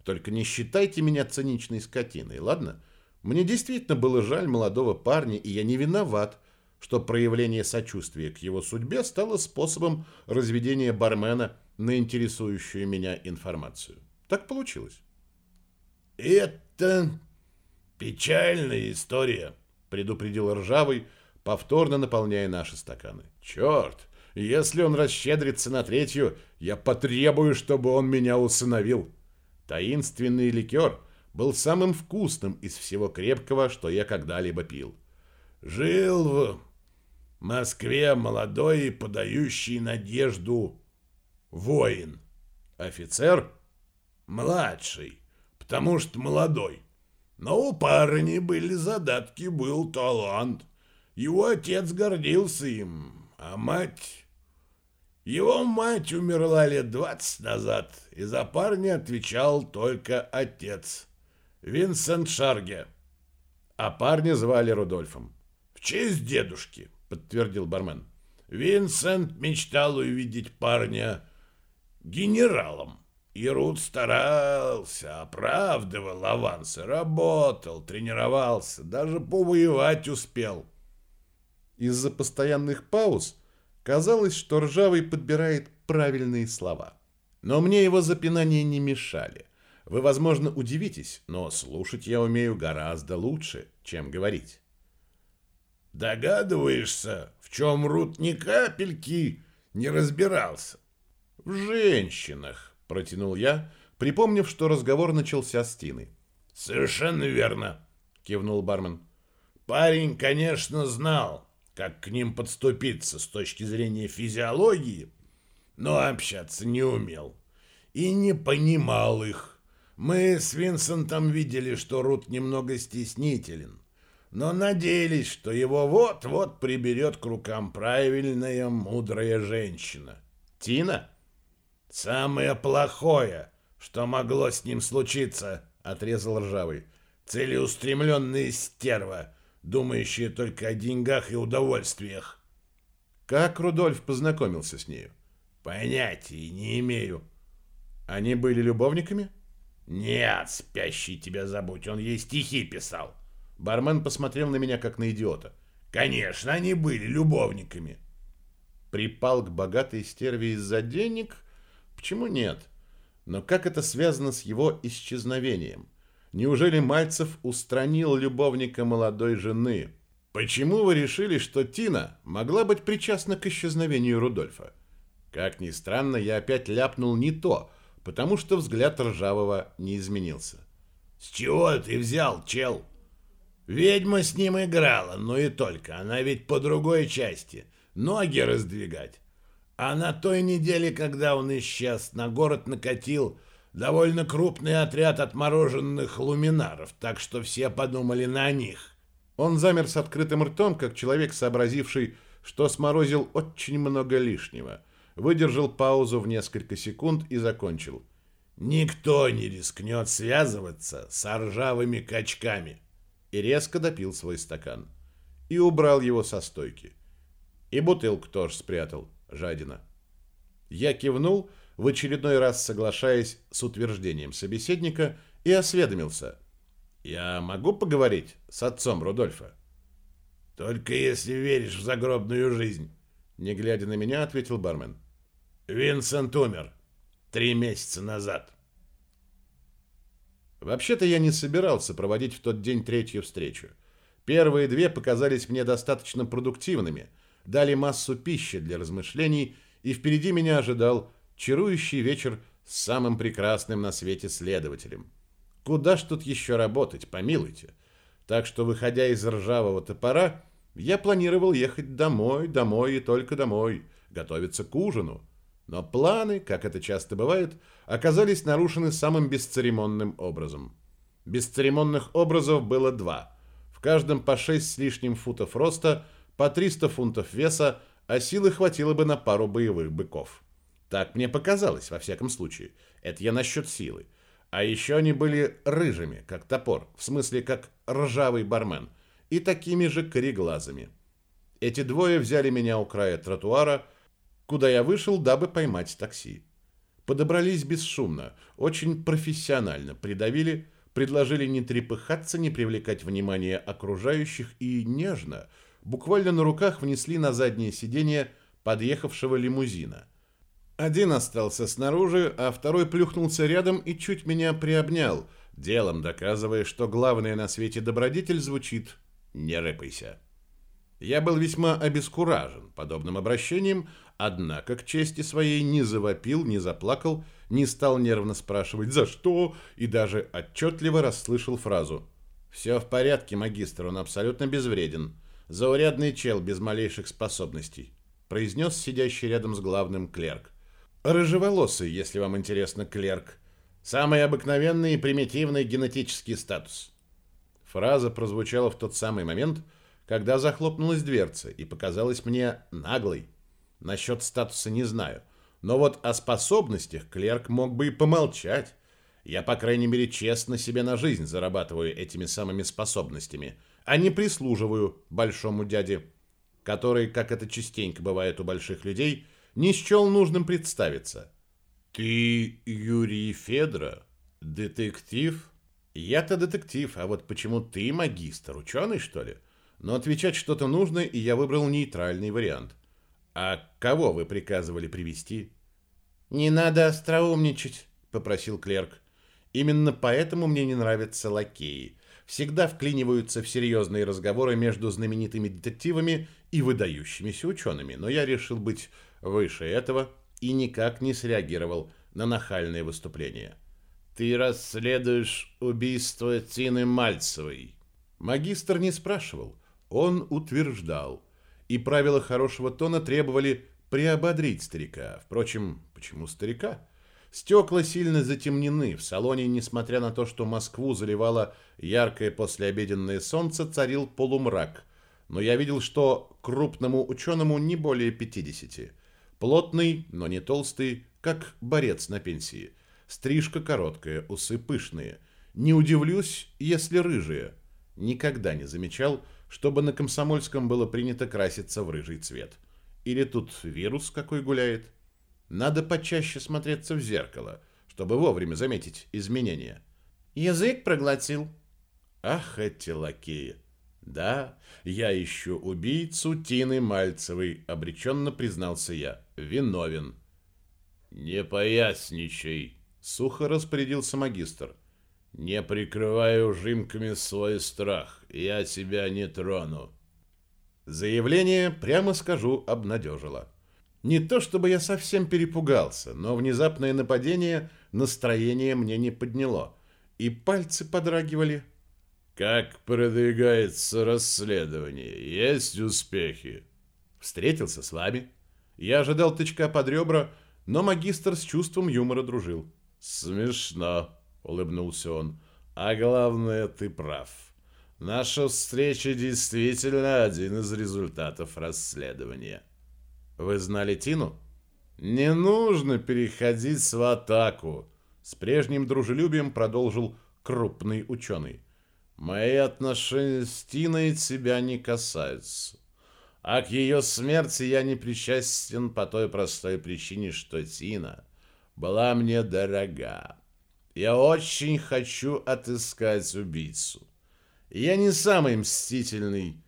Только не считайте меня циничной скотиной, ладно? Мне действительно было жаль молодого парня, и я не виноват, что проявление сочувствия к его судьбе стало способом разведения бармена на интересующую меня информацию. Так получилось. «Это печальная история», — предупредил Ржавый, повторно наполняя наши стаканы. «Черт! Если он расщедрится на третью, я потребую, чтобы он меня усыновил». Таинственный ликер был самым вкусным из всего крепкого, что я когда-либо пил. «Жил в Москве молодой и подающий надежду воин. Офицер?» Младший, потому что молодой. Но у парня были задатки, был талант. Его отец гордился им, а мать... Его мать умерла лет двадцать назад, и за парня отвечал только отец. Винсент Шарге. А парня звали Рудольфом. В честь дедушки, подтвердил бармен. Винсент мечтал увидеть парня генералом. И Рут старался, оправдывал авансы, работал, тренировался, даже повоевать успел. Из-за постоянных пауз казалось, что Ржавый подбирает правильные слова. Но мне его запинания не мешали. Вы, возможно, удивитесь, но слушать я умею гораздо лучше, чем говорить. Догадываешься, в чем Рут ни капельки не разбирался? В женщинах протянул я, припомнив, что разговор начался с Тиной. «Совершенно верно», — кивнул бармен. «Парень, конечно, знал, как к ним подступиться с точки зрения физиологии, но общаться не умел и не понимал их. Мы с Винсентом видели, что Рут немного стеснителен, но надеялись, что его вот-вот приберет к рукам правильная, мудрая женщина. «Тина?» «Самое плохое, что могло с ним случиться», — отрезал Ржавый. «Целеустремленная стерва, думающая только о деньгах и удовольствиях». «Как Рудольф познакомился с нею?» «Понятия не имею». «Они были любовниками?» «Нет, спящий тебя забудь, он ей стихи писал». Бармен посмотрел на меня, как на идиота. «Конечно, они были любовниками». Припал к богатой стерве из-за денег Почему нет? Но как это связано с его исчезновением? Неужели Мальцев устранил любовника молодой жены? Почему вы решили, что Тина могла быть причастна к исчезновению Рудольфа? Как ни странно, я опять ляпнул не то, потому что взгляд Ржавого не изменился. «С чего ты взял, чел?» «Ведьма с ним играла, но и только. Она ведь по другой части. Ноги раздвигать. А на той неделе, когда он исчез, на город накатил довольно крупный отряд отмороженных луминаров, так что все подумали на них. Он замер с открытым ртом, как человек, сообразивший, что сморозил очень много лишнего. Выдержал паузу в несколько секунд и закончил. «Никто не рискнет связываться с ржавыми качками!» И резко допил свой стакан. И убрал его со стойки. И бутылку тоже спрятал жадина. Я кивнул, в очередной раз соглашаясь с утверждением собеседника, и осведомился. «Я могу поговорить с отцом Рудольфа?» «Только если веришь в загробную жизнь», — не глядя на меня, ответил бармен. «Винсент умер три месяца назад». Вообще-то я не собирался проводить в тот день третью встречу. Первые две показались мне достаточно продуктивными — дали массу пищи для размышлений, и впереди меня ожидал чарующий вечер с самым прекрасным на свете следователем. Куда ж тут еще работать, помилуйте. Так что, выходя из ржавого топора, Я планировал ехать домой, домой и только домой, готовиться к ужину. Но планы, как это часто бывает, оказались нарушены самым бесцеремонным образом. Бесцеремонных образов было два. В каждом по 6 с лишним футов роста, по 300 фунтов веса, а силы хватило бы на пару боевых быков. Так мне показалось, во всяком случае. Это я насчет силы. А еще они были рыжими, как топор, в смысле, как ржавый бармен, и такими же кореглазыми. Эти двое взяли меня у края тротуара, куда я вышел, дабы поймать такси. Подобрались бесшумно, очень профессионально, придавили, предложили не трепыхаться, не привлекать внимание окружающих и нежно, буквально на руках внесли на заднее сиденье подъехавшего лимузина. Один остался снаружи, а второй плюхнулся рядом и чуть меня приобнял, делом доказывая, что главное на свете добродетель звучит «не рыпайся». Я был весьма обескуражен подобным обращением, однако к чести своей не завопил, не заплакал, не стал нервно спрашивать «за что?» и даже отчетливо расслышал фразу «Все в порядке, магистр, он абсолютно безвреден. Заурядный чел без малейших способностей», произнес сидящий рядом с главным клерк. Рыжеволосый, если вам интересно, клерк. Самый обыкновенный и примитивный генетический статус. Фраза прозвучала в тот самый момент, когда захлопнулась дверца и показалась мне наглой. Насчет статуса не знаю, но вот о способностях клерк мог бы и помолчать. Я, по крайней мере, честно себе на жизнь зарабатываю этими самыми способностями, а не прислуживаю большому дяде, который, как это частенько бывает у больших людей, не счел нужным представиться. «Ты Юрий Федора? Детектив?» «Я-то детектив, а вот почему ты магистр? Ученый, что ли?» Но отвечать что-то нужно, и я выбрал нейтральный вариант. «А кого вы приказывали привести? «Не надо остроумничать», — попросил клерк. «Именно поэтому мне не нравятся лакеи. Всегда вклиниваются в серьезные разговоры между знаменитыми детективами и выдающимися учеными, но я решил быть выше этого и никак не среагировал на нахальное выступление. «Ты расследуешь убийство Тины Мальцевой». Магистр не спрашивал, он утверждал. И правила хорошего тона требовали приободрить старика. Впрочем, почему старика? Стекла сильно затемнены. В салоне, несмотря на то, что Москву заливало яркое послеобеденное солнце, царил полумрак. Но я видел, что крупному ученому не более 50. Плотный, но не толстый, как борец на пенсии. Стрижка короткая, усы пышные. Не удивлюсь, если рыжие. Никогда не замечал, чтобы на Комсомольском было принято краситься в рыжий цвет. Или тут вирус какой гуляет? Надо почаще смотреться в зеркало, чтобы вовремя заметить изменения. Язык проглотил. Ах, эти лакеи! «Да, я ищу убийцу Тины Мальцевой», — обреченно признался я. «Виновен». «Не поясничай», — сухо распорядился магистр. «Не прикрывай ужимками свой страх. Я тебя не трону». Заявление, прямо скажу, обнадежило. Не то чтобы я совсем перепугался, но внезапное нападение настроение мне не подняло, и пальцы подрагивали, как продвигается расследование? Есть успехи? Встретился с вами. Я ожидал тычка под ребра, но магистр с чувством юмора дружил. Смешно, улыбнулся он. А главное, ты прав. Наша встреча действительно один из результатов расследования. Вы знали Тину? Не нужно переходить в атаку. С прежним дружелюбием продолжил крупный ученый. Мои отношения с Тиной тебя не касаются. А к ее смерти я не причастен по той простой причине, что Тина была мне дорога. Я очень хочу отыскать убийцу. Я не самый мстительный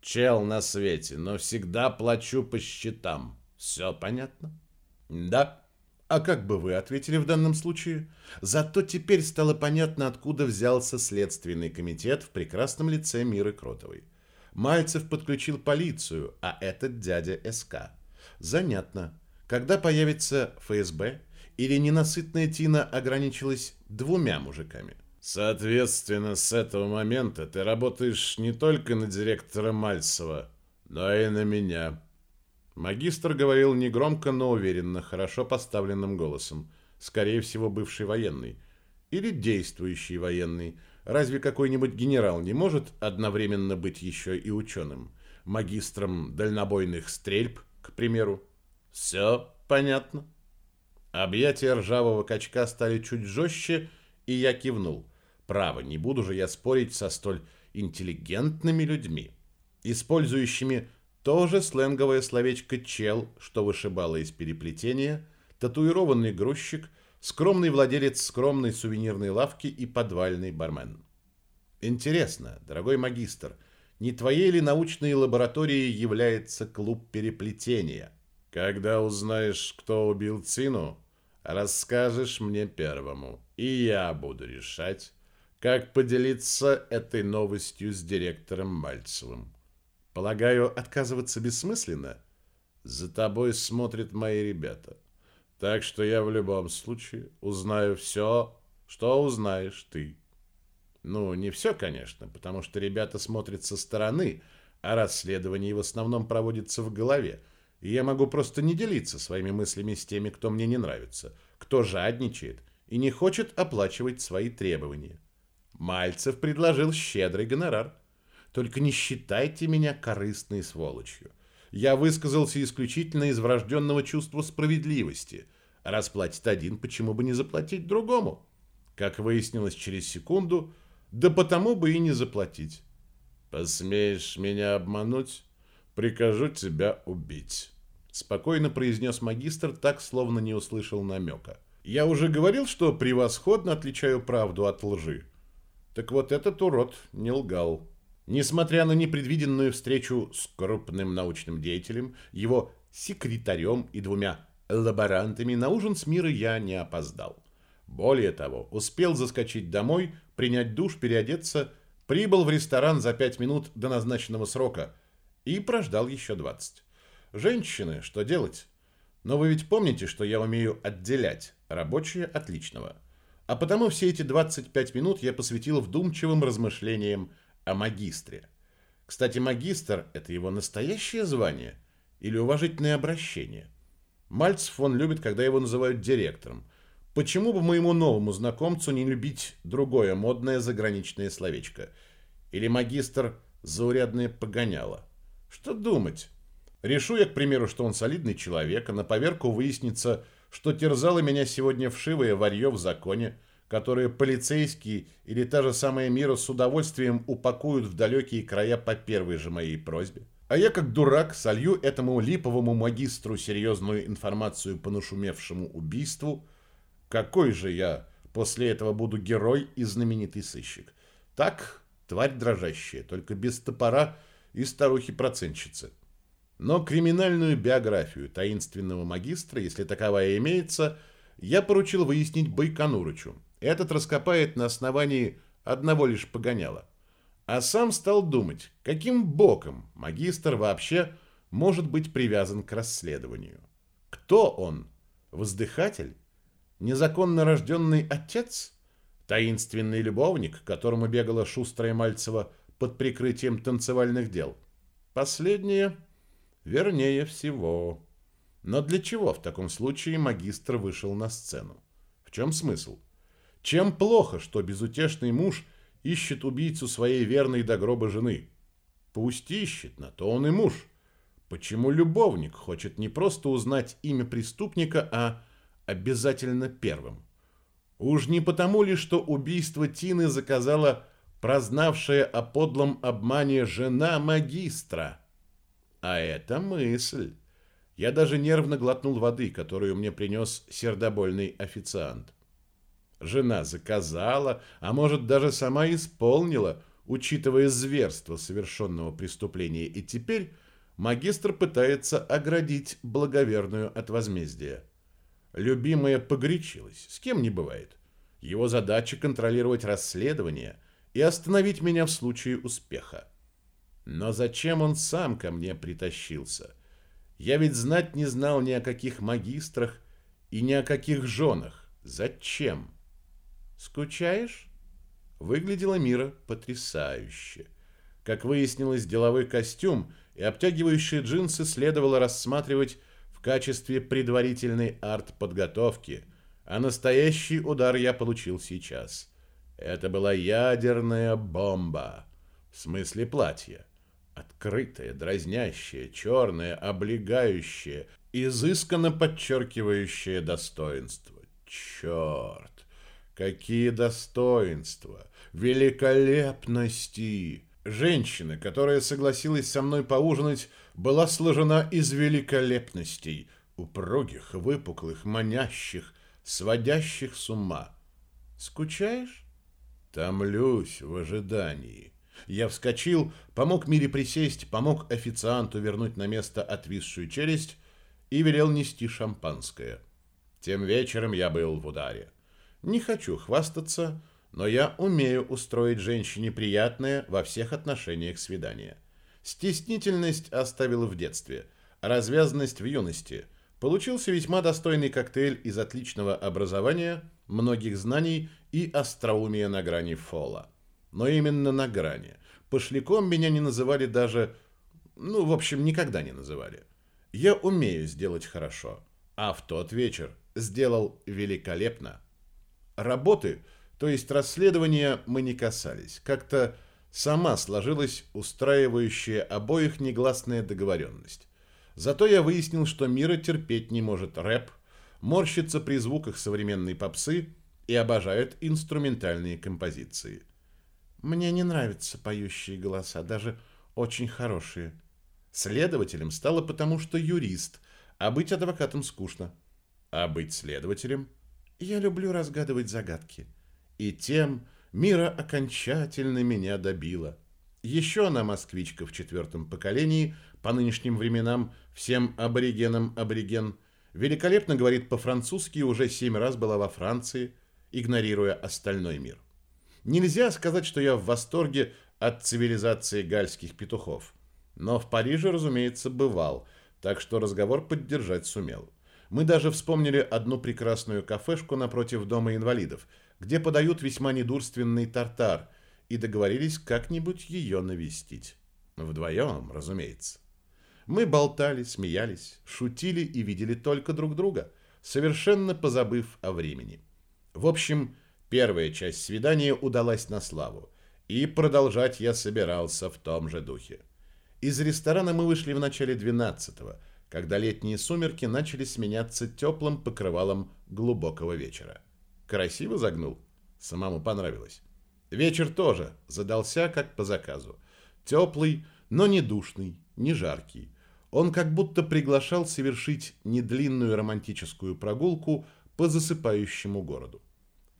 чел на свете, но всегда плачу по счетам. Все понятно? Да. А как бы вы ответили в данном случае? Зато теперь стало понятно, откуда взялся Следственный комитет в прекрасном лице Миры Кротовой. Мальцев подключил полицию, а этот дядя СК. Занятно. Когда появится ФСБ? Или ненасытная Тина ограничилась двумя мужиками? Соответственно, с этого момента ты работаешь не только на директора Мальцева, но и на меня. Магистр говорил негромко, но уверенно, хорошо поставленным голосом. Скорее всего, бывший военный. Или действующий военный. Разве какой-нибудь генерал не может одновременно быть еще и ученым? Магистром дальнобойных стрельб, к примеру? Все понятно. Объятия ржавого качка стали чуть жестче, и я кивнул. Право, не буду же я спорить со столь интеллигентными людьми, использующими тоже сленговое словечко «чел», что вышибало из переплетения, татуированный грузчик, скромный владелец скромной сувенирной лавки и подвальный бармен. Интересно, дорогой магистр, не твоей ли научной лабораторией является клуб переплетения? Когда узнаешь, кто убил Цину, расскажешь мне первому, и я буду решать, как поделиться этой новостью с директором Мальцевым. Полагаю, отказываться бессмысленно? За тобой смотрят мои ребята. Так что я в любом случае узнаю все, что узнаешь ты. Ну, не все, конечно, потому что ребята смотрят со стороны, а расследование в основном проводится в голове. И я могу просто не делиться своими мыслями с теми, кто мне не нравится, кто жадничает и не хочет оплачивать свои требования. Мальцев предложил щедрый гонорар. Только не считайте меня корыстной сволочью. Я высказался исключительно из врожденного чувства справедливости. Раз платит один, почему бы не заплатить другому? Как выяснилось через секунду, да потому бы и не заплатить. «Посмеешь меня обмануть, прикажу тебя убить», — спокойно произнес магистр, так, словно не услышал намека. «Я уже говорил, что превосходно отличаю правду от лжи. Так вот этот урод не лгал. Несмотря на непредвиденную встречу с крупным научным деятелем, его секретарем и двумя лаборантами, на ужин с мира я не опоздал. Более того, успел заскочить домой, принять душ, переодеться, прибыл в ресторан за пять минут до назначенного срока и прождал еще двадцать. Женщины, что делать? Но вы ведь помните, что я умею отделять рабочее от личного. А потому все эти 25 минут я посвятил вдумчивым размышлениям о магистре. Кстати, магистр – это его настоящее звание или уважительное обращение? Мальцев он любит, когда его называют директором. Почему бы моему новому знакомцу не любить другое модное заграничное словечко? Или магистр – заурядное погоняло? Что думать? Решу я, к примеру, что он солидный человек, а на поверку выяснится, что терзало меня сегодня вшивое варье в законе, которые полицейские или та же самая Мира с удовольствием упакуют в далекие края по первой же моей просьбе. А я, как дурак, солью этому липовому магистру серьезную информацию по нашумевшему убийству. Какой же я после этого буду герой и знаменитый сыщик? Так, тварь дрожащая, только без топора и старухи-процентщицы. Но криминальную биографию таинственного магистра, если таковая имеется, я поручил выяснить Байконурычу, этот раскопает на основании одного лишь погоняла. А сам стал думать, каким боком магистр вообще может быть привязан к расследованию. Кто он? Воздыхатель? Незаконно рожденный отец? Таинственный любовник, которому бегала шустрая Мальцева под прикрытием танцевальных дел? Последнее, вернее всего. Но для чего в таком случае магистр вышел на сцену? В чем смысл? Чем плохо, что безутешный муж ищет убийцу своей верной до гроба жены? Пусть ищет, на то он и муж. Почему любовник хочет не просто узнать имя преступника, а обязательно первым? Уж не потому ли, что убийство Тины заказала прознавшая о подлом обмане жена магистра? А это мысль. Я даже нервно глотнул воды, которую мне принес сердобольный официант. Жена заказала, а может даже сама исполнила, учитывая зверство совершенного преступления, и теперь магистр пытается оградить благоверную от возмездия. Любимая погорячилась, с кем не бывает. Его задача контролировать расследование и остановить меня в случае успеха. Но зачем он сам ко мне притащился? Я ведь знать не знал ни о каких магистрах и ни о каких женах. Зачем? Скучаешь? Выглядела Мира потрясающе. Как выяснилось, деловой костюм и обтягивающие джинсы следовало рассматривать в качестве предварительной арт-подготовки, а настоящий удар я получил сейчас. Это была ядерная бомба. В смысле платья. Открытое, дразнящее, черное, облегающее, изысканно подчеркивающее достоинство. Черт! Какие достоинства! Великолепности! Женщина, которая согласилась со мной поужинать, была сложена из великолепностей, упругих, выпуклых, манящих, сводящих с ума. Скучаешь? Томлюсь в ожидании. Я вскочил, помог Мире присесть, помог официанту вернуть на место отвисшую челюсть и велел нести шампанское. Тем вечером я был в ударе. Не хочу хвастаться, но я умею устроить женщине приятное во всех отношениях свидания. Стеснительность оставила в детстве, развязанность в юности. Получился весьма достойный коктейль из отличного образования, многих знаний и остроумия на грани фола но именно на грани. Пошляком меня не называли даже... Ну, в общем, никогда не называли. Я умею сделать хорошо, а в тот вечер сделал великолепно. Работы, то есть расследования, мы не касались. Как-то сама сложилась устраивающая обоих негласная договоренность. Зато я выяснил, что Мира терпеть не может рэп, морщится при звуках современной попсы и обожает инструментальные композиции. Мне не нравятся поющие голоса, даже очень хорошие. Следователем стало потому, что юрист, а быть адвокатом скучно. А быть следователем я люблю разгадывать загадки. И тем Мира окончательно меня добила. Еще она москвичка в четвертом поколении, по нынешним временам всем аборигенам абориген, великолепно говорит по-французски уже семь раз была во Франции, игнорируя остальной мир. Нельзя сказать, что я в восторге от цивилизации гальских петухов. Но в Париже, разумеется, бывал, так что разговор поддержать сумел. Мы даже вспомнили одну прекрасную кафешку напротив Дома инвалидов, где подают весьма недурственный тартар, и договорились как-нибудь ее навестить. Вдвоем, разумеется. Мы болтали, смеялись, шутили и видели только друг друга, совершенно позабыв о времени. В общем, Первая часть свидания удалась на славу, и продолжать я собирался в том же духе. Из ресторана мы вышли в начале 12-го, когда летние сумерки начали сменяться теплым покрывалом глубокого вечера. Красиво загнул. Самому понравилось. Вечер тоже задался как по заказу. Теплый, но не душный, не жаркий. Он как будто приглашал совершить недлинную романтическую прогулку по засыпающему городу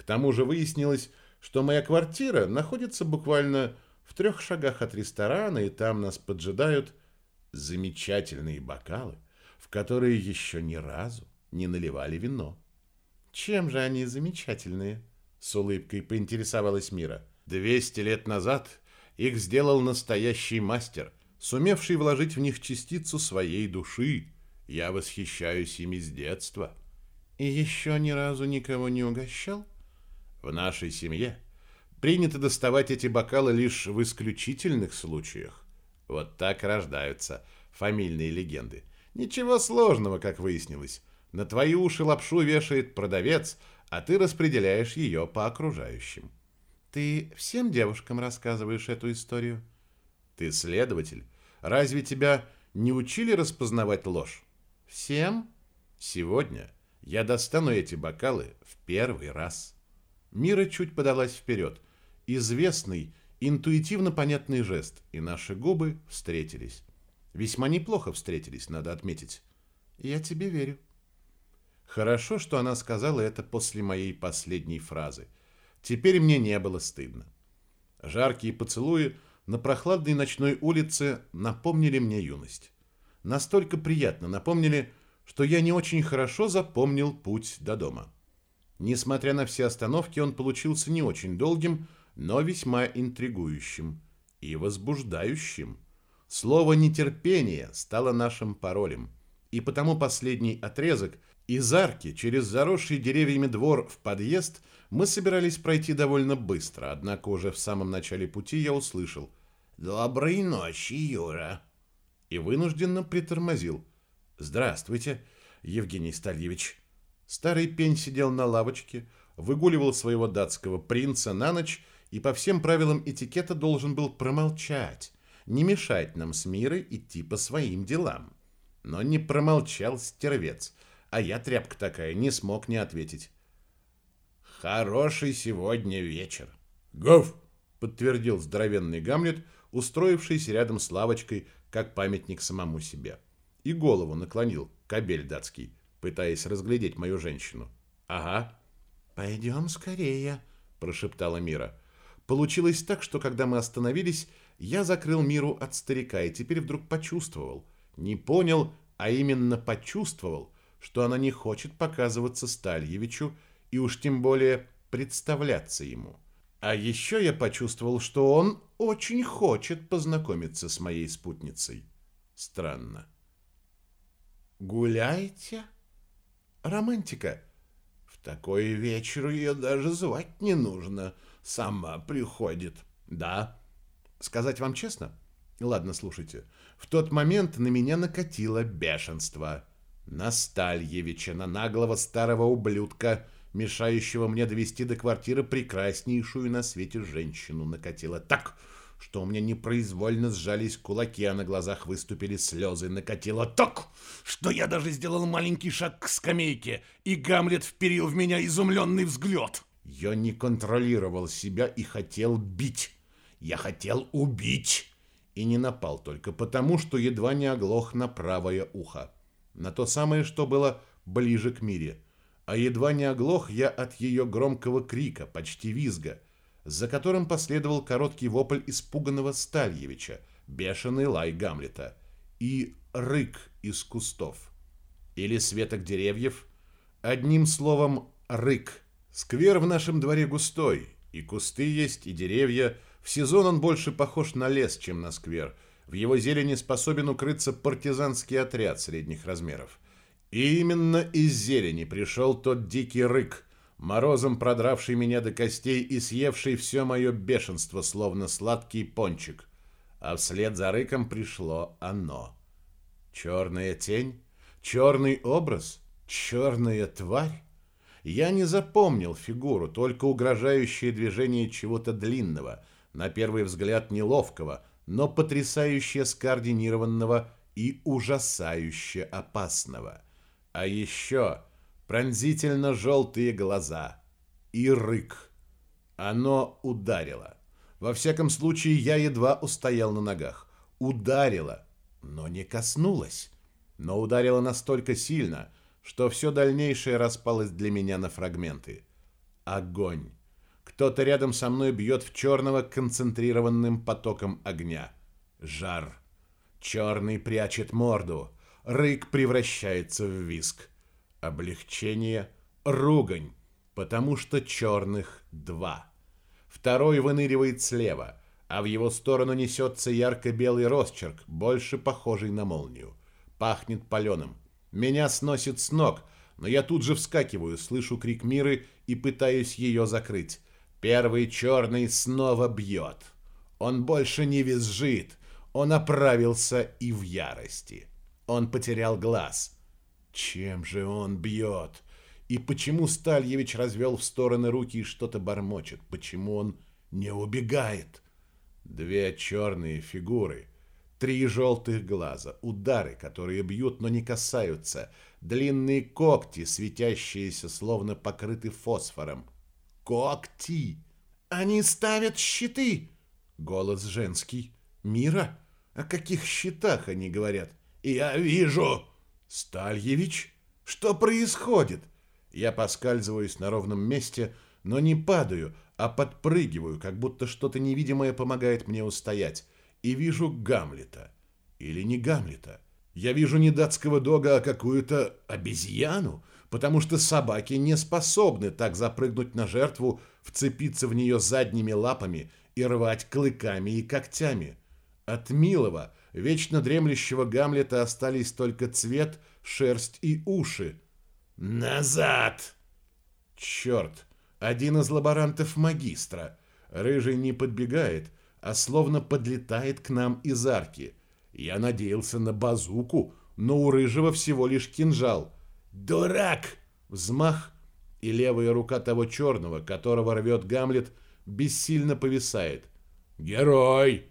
тому же выяснилось, что моя квартира находится буквально в трех шагах от ресторана, и там нас поджидают замечательные бокалы, в которые еще ни разу не наливали вино. Чем же они замечательные? С улыбкой поинтересовалась Мира. Двести лет назад их сделал настоящий мастер, сумевший вложить в них частицу своей души. Я восхищаюсь ими с детства. И еще ни разу никого не угощал? В нашей семье принято доставать эти бокалы лишь в исключительных случаях. Вот так рождаются фамильные легенды. Ничего сложного, как выяснилось. На твои уши лапшу вешает продавец, а ты распределяешь ее по окружающим. Ты всем девушкам рассказываешь эту историю? Ты следователь. Разве тебя не учили распознавать ложь? Всем? Сегодня я достану эти бокалы в первый раз. Мира чуть подалась вперед. Известный, интуитивно понятный жест, и наши губы встретились. Весьма неплохо встретились, надо отметить. Я тебе верю. Хорошо, что она сказала это после моей последней фразы. Теперь мне не было стыдно. Жаркие поцелуи на прохладной ночной улице напомнили мне юность. Настолько приятно напомнили, что я не очень хорошо запомнил путь до дома. Несмотря на все остановки, он получился не очень долгим, но весьма интригующим и возбуждающим. Слово «нетерпение» стало нашим паролем, и потому последний отрезок Из арки через заросший деревьями двор в подъезд мы собирались пройти довольно быстро, однако уже в самом начале пути я услышал «Доброй ночи, Юра!» и вынужденно притормозил. «Здравствуйте, Евгений Стальевич!» Старый пень сидел на лавочке, выгуливал своего датского принца на ночь и по всем правилам этикета должен был промолчать, не мешать нам с мирой идти по своим делам. Но не промолчал стервец, а я, тряпка такая, не смог не ответить. «Хороший сегодня вечер». «Гов!» — подтвердил здоровенный Гамлет, устроившийся рядом с лавочкой, как памятник самому себе. И голову наклонил, кобель датский, пытаясь разглядеть мою женщину. «Ага». «Пойдем скорее», — прошептала Мира. Получилось так, что когда мы остановились, я закрыл Миру от старика и теперь вдруг почувствовал, не понял, а именно почувствовал, что она не хочет показываться Стальевичу и уж тем более представляться ему. А еще я почувствовал, что он очень хочет познакомиться с моей спутницей. Странно. «Гуляете?» «Романтика?» «В такой вечер ее даже звать не нужно. Сама приходит». «Да». «Сказать вам честно?» «Ладно, слушайте. В тот момент на меня накатило бешенство. На Стальевича, на наглого старого ублюдка, мешающего мне довести до квартиры прекраснейшую на свете женщину, накатило так, что у меня непроизвольно сжались кулаки, а на глазах выступили слезы. Накатило так, что я даже сделал маленький шаг к скамейке, и Гамлет вперил в меня изумленный взгляд. Я не контролировал себя и хотел бить. Я хотел убить. И не напал только потому, что едва не оглох на правое ухо на то самое, что было ближе к мире. А едва не оглох я от ее громкого крика, почти визга, за которым последовал короткий вопль испуганного Стальевича, бешеный лай Гамлета и рык из кустов. Или светок деревьев. Одним словом, рык. Сквер в нашем дворе густой, и кусты есть, и деревья. В сезон он больше похож на лес, чем на сквер – в его зелени способен укрыться партизанский отряд средних размеров. И именно из зелени пришел тот дикий рык, морозом продравший меня до костей и съевший все мое бешенство, словно сладкий пончик. А вслед за рыком пришло оно. Черная тень, черный образ, черная тварь. Я не запомнил фигуру, только угрожающее движение чего-то длинного, на первый взгляд неловкого, но потрясающе скоординированного и ужасающе опасного. А еще пронзительно желтые глаза и рык. Оно ударило. Во всяком случае, я едва устоял на ногах. Ударило, но не коснулось. Но ударило настолько сильно, что все дальнейшее распалось для меня на фрагменты. Огонь. Кто-то рядом со мной бьет в черного концентрированным потоком огня. Жар. Черный прячет морду. Рык превращается в виск. Облегчение. Ругань. Потому что черных два. Второй выныривает слева, а в его сторону несется ярко-белый росчерк, больше похожий на молнию. Пахнет паленым. Меня сносит с ног, но я тут же вскакиваю, слышу крик Миры и пытаюсь ее закрыть. Первый черный снова бьет. Он больше не визжит. Он оправился и в ярости. Он потерял глаз. Чем же он бьет? И почему Стальевич развел в стороны руки и что-то бормочет? Почему он не убегает? Две черные фигуры, три желтых глаза, удары, которые бьют, но не касаются, длинные когти, светящиеся, словно покрыты фосфором, когти. Они ставят щиты. Голос женский. Мира? О каких щитах они говорят? Я вижу. Стальевич? Что происходит? Я поскальзываюсь на ровном месте, но не падаю, а подпрыгиваю, как будто что-то невидимое помогает мне устоять. И вижу Гамлета. Или не Гамлета. Я вижу не датского дога, а какую-то обезьяну, потому что собаки не способны так запрыгнуть на жертву, вцепиться в нее задними лапами и рвать клыками и когтями. От милого, вечно дремлющего Гамлета остались только цвет, шерсть и уши. «Назад!» Черт! Один из лаборантов магистра. Рыжий не подбегает, а словно подлетает к нам из арки. Я надеялся на базуку, но у Рыжего всего лишь кинжал. «Дурак!» Взмах, и левая рука того черного, которого рвет Гамлет, бессильно повисает. «Герой!»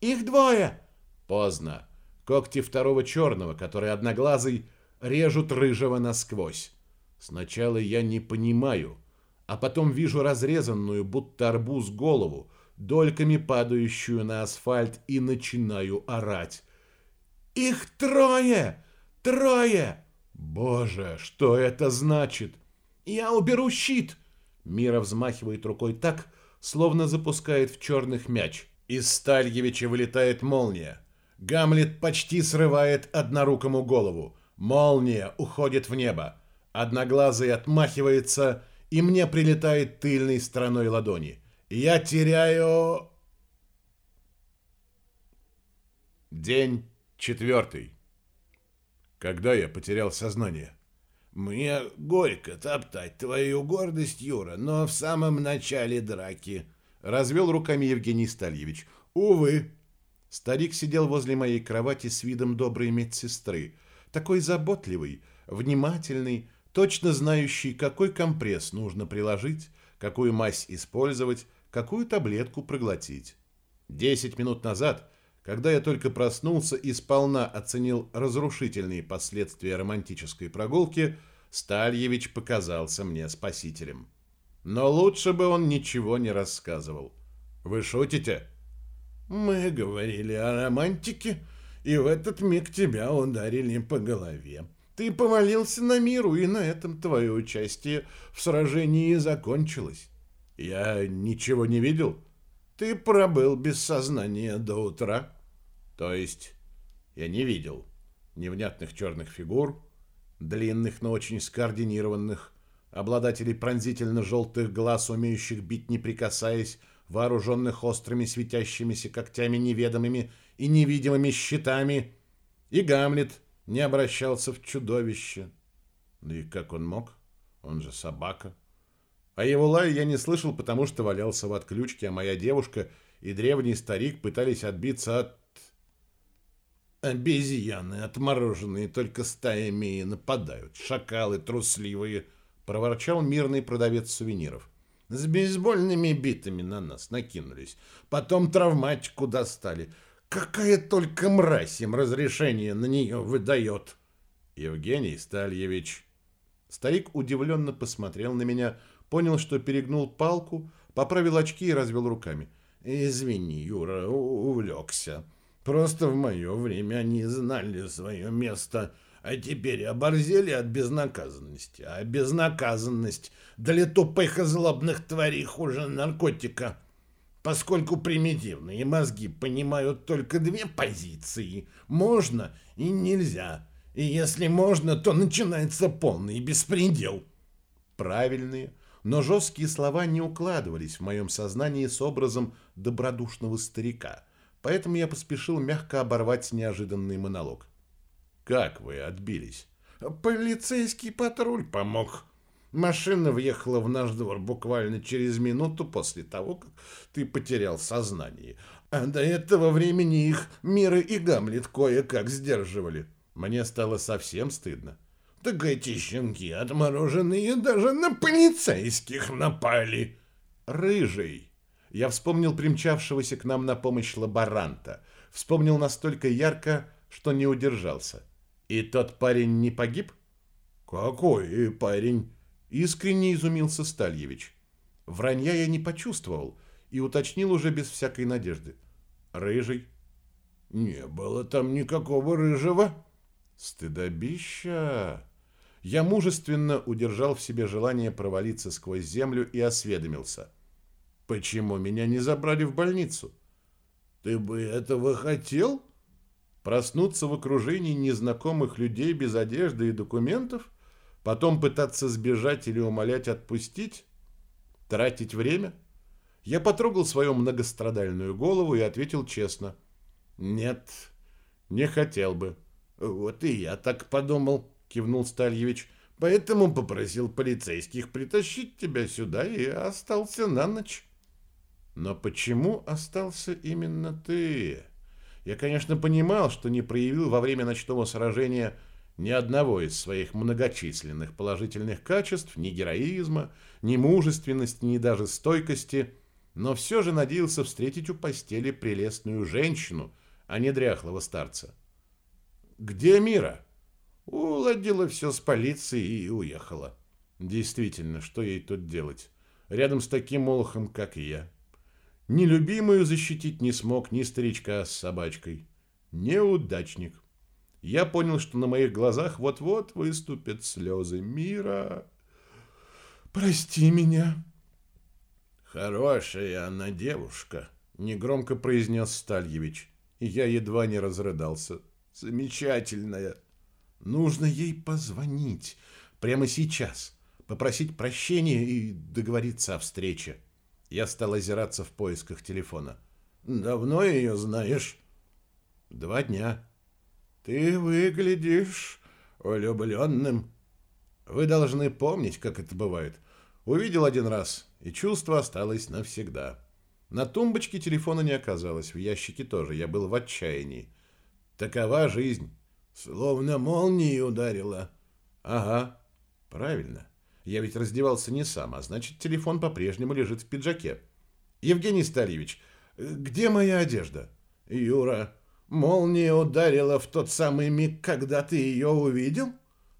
«Их двое!» Поздно. Когти второго черного, который одноглазый, режут рыжего насквозь. Сначала я не понимаю, а потом вижу разрезанную, будто арбуз, голову, дольками падающую на асфальт и начинаю орать. «Их трое! Трое!» «Боже, что это значит?» «Я уберу щит!» Мира взмахивает рукой так, словно запускает в черных мяч. Из Стальевича вылетает молния. Гамлет почти срывает однорукому голову. Молния уходит в небо. Одноглазый отмахивается, и мне прилетает тыльной стороной ладони. Я теряю... День четвертый. Когда я потерял сознание? Мне горько топтать твою гордость, Юра, но в самом начале драки. Развел руками Евгений Стальевич. Увы. Старик сидел возле моей кровати с видом доброй медсестры. Такой заботливый, внимательный, точно знающий, какой компресс нужно приложить, какую мазь использовать, какую таблетку проглотить. Десять минут назад, когда я только проснулся и сполна оценил разрушительные последствия романтической прогулки, Стальевич показался мне спасителем. Но лучше бы он ничего не рассказывал. Вы шутите? Мы говорили о романтике, и в этот миг тебя ударили по голове. Ты повалился на миру, и на этом твое участие в сражении закончилось. Я ничего не видел? Ты пробыл без сознания до утра. То есть я не видел невнятных черных фигур, длинных, но очень скоординированных, обладателей пронзительно-желтых глаз, умеющих бить не прикасаясь, вооруженных острыми светящимися когтями неведомыми и невидимыми щитами. И Гамлет не обращался в чудовище. Да и как он мог? Он же собака. А его лай я не слышал, потому что валялся в отключке, а моя девушка и древний старик пытались отбиться от... Обезьяны отмороженные только стаями и нападают. Шакалы трусливые, проворчал мирный продавец сувениров. С бейсбольными битами на нас накинулись. Потом травматику достали. Какая только мразь им разрешение на нее выдает. Евгений Стальевич. Старик удивленно посмотрел на меня, понял, что перегнул палку, поправил очки и развел руками. «Извини, Юра, увлекся. Просто в мое время они знали свое место, а теперь оборзели от безнаказанности. А безнаказанность для тупых и злобных тварей хуже наркотика. Поскольку примитивные мозги понимают только две позиции – можно и нельзя. И если можно, то начинается полный беспредел. Правильные, но жесткие слова не укладывались в моем сознании с образом добродушного старика, поэтому я поспешил мягко оборвать неожиданный монолог. «Как вы отбились?» «Полицейский патруль помог. Машина въехала в наш двор буквально через минуту после того, как ты потерял сознание. А до этого времени их Мира и Гамлет кое-как сдерживали». Мне стало совсем стыдно. Так эти щенки отмороженные даже на полицейских напали. Рыжий. Я вспомнил примчавшегося к нам на помощь лаборанта. Вспомнил настолько ярко, что не удержался. И тот парень не погиб? Какой парень? Искренне изумился Стальевич. Вранья я не почувствовал и уточнил уже без всякой надежды. Рыжий? Не было там никакого рыжего. Стыдобища. Я мужественно удержал в себе желание провалиться сквозь землю и осведомился. Почему меня не забрали в больницу? Ты бы этого хотел? Проснуться в окружении незнакомых людей без одежды и документов? Потом пытаться сбежать или умолять отпустить? Тратить время? Я потрогал свою многострадальную голову и ответил честно. Нет, не хотел бы. Вот и я так подумал кивнул Стальевич. Поэтому попросил полицейских притащить тебя сюда и остался на ночь. Но почему остался именно ты? Я, конечно, понимал, что не проявил во время ночного сражения ни одного из своих многочисленных положительных качеств, ни героизма, ни мужественности, ни даже стойкости, но все же надеялся встретить у постели прелестную женщину, а не дряхлого старца. «Где Мира?» Уладила все с полицией и уехала. Действительно, что ей тут делать? Рядом с таким молохом, как и я. Ни любимую защитить не смог, ни старичка с собачкой. Неудачник. Я понял, что на моих глазах вот-вот выступят слезы мира. Прости меня. Хорошая она девушка, негромко произнес Стальевич. И я едва не разрыдался. Замечательная. Нужно ей позвонить прямо сейчас, попросить прощения и договориться о встрече. Я стал озираться в поисках телефона. «Давно ее знаешь?» «Два дня». «Ты выглядишь влюбленным». «Вы должны помнить, как это бывает. Увидел один раз, и чувство осталось навсегда». На тумбочке телефона не оказалось, в ящике тоже. Я был в отчаянии. Такова жизнь. Словно молнией ударила. Ага, правильно. Я ведь раздевался не сам, а значит, телефон по-прежнему лежит в пиджаке. Евгений Стальевич, где моя одежда? Юра, молния ударила в тот самый миг, когда ты ее увидел?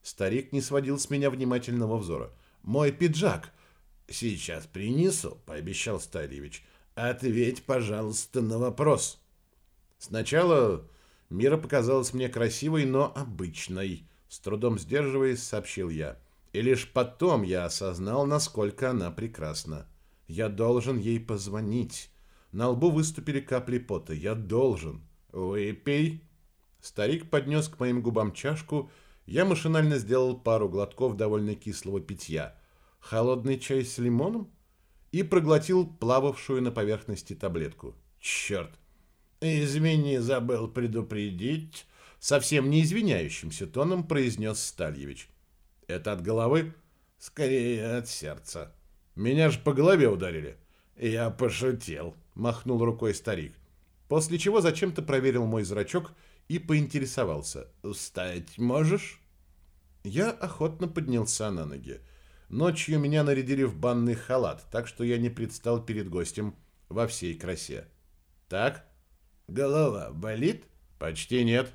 Старик не сводил с меня внимательного взора. Мой пиджак. Сейчас принесу, пообещал Стальевич. Ответь, пожалуйста, на вопрос. Сначала Мира показалась мне красивой, но обычной. С трудом сдерживаясь, сообщил я. И лишь потом я осознал, насколько она прекрасна. Я должен ей позвонить. На лбу выступили капли пота. Я должен. Выпей. Старик поднес к моим губам чашку. Я машинально сделал пару глотков довольно кислого питья. Холодный чай с лимоном? И проглотил плававшую на поверхности таблетку. Черт! «Извини, забыл предупредить», — совсем не извиняющимся тоном произнес Стальевич. «Это от головы?» «Скорее от сердца». «Меня же по голове ударили». «Я пошутил», — махнул рукой старик. После чего зачем-то проверил мой зрачок и поинтересовался. «Встать можешь?» Я охотно поднялся на ноги. Ночью меня нарядили в банный халат, так что я не предстал перед гостем во всей красе. «Так?» Голова болит? Почти нет.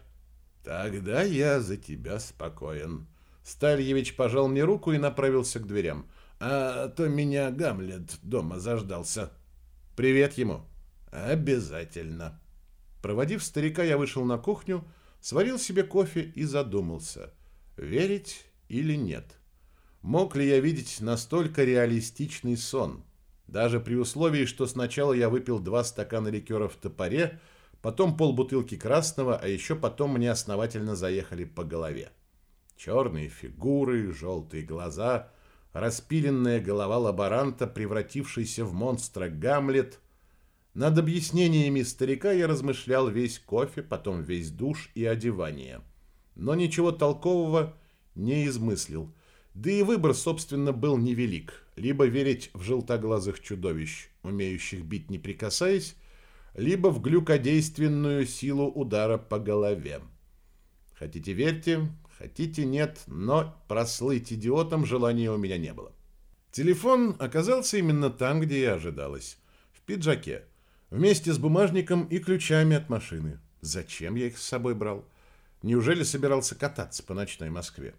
Тогда я за тебя спокоен. Стальевич пожал мне руку и направился к дверям. А то меня Гамлет дома заждался. Привет ему. Обязательно. Проводив старика, я вышел на кухню, сварил себе кофе и задумался, верить или нет. Мог ли я видеть настолько реалистичный сон? Даже при условии, что сначала я выпил два стакана ликера в топоре, потом полбутылки красного, а еще потом мне основательно заехали по голове. Черные фигуры, желтые глаза, распиленная голова лаборанта, превратившийся в монстра Гамлет. Над объяснениями старика я размышлял весь кофе, потом весь душ и одевание. Но ничего толкового не измыслил. Да и выбор, собственно, был невелик. Либо верить в желтоглазых чудовищ, умеющих бить не прикасаясь, либо в глюкодейственную силу удара по голове. Хотите верьте, хотите нет, но прослыть идиотом желания у меня не было. Телефон оказался именно там, где и ожидалось. В пиджаке. Вместе с бумажником и ключами от машины. Зачем я их с собой брал? Неужели собирался кататься по ночной Москве?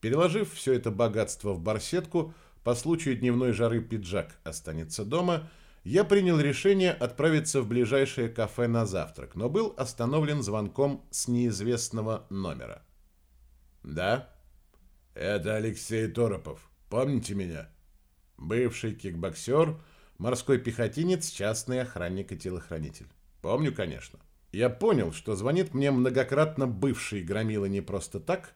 Переложив все это богатство в барсетку, по случаю дневной жары пиджак останется дома – я принял решение отправиться в ближайшее кафе на завтрак, но был остановлен звонком с неизвестного номера. «Да?» «Это Алексей Торопов. Помните меня?» Бывший кикбоксер, морской пехотинец, частный охранник и телохранитель. «Помню, конечно. Я понял, что звонит мне многократно бывший громила не просто так,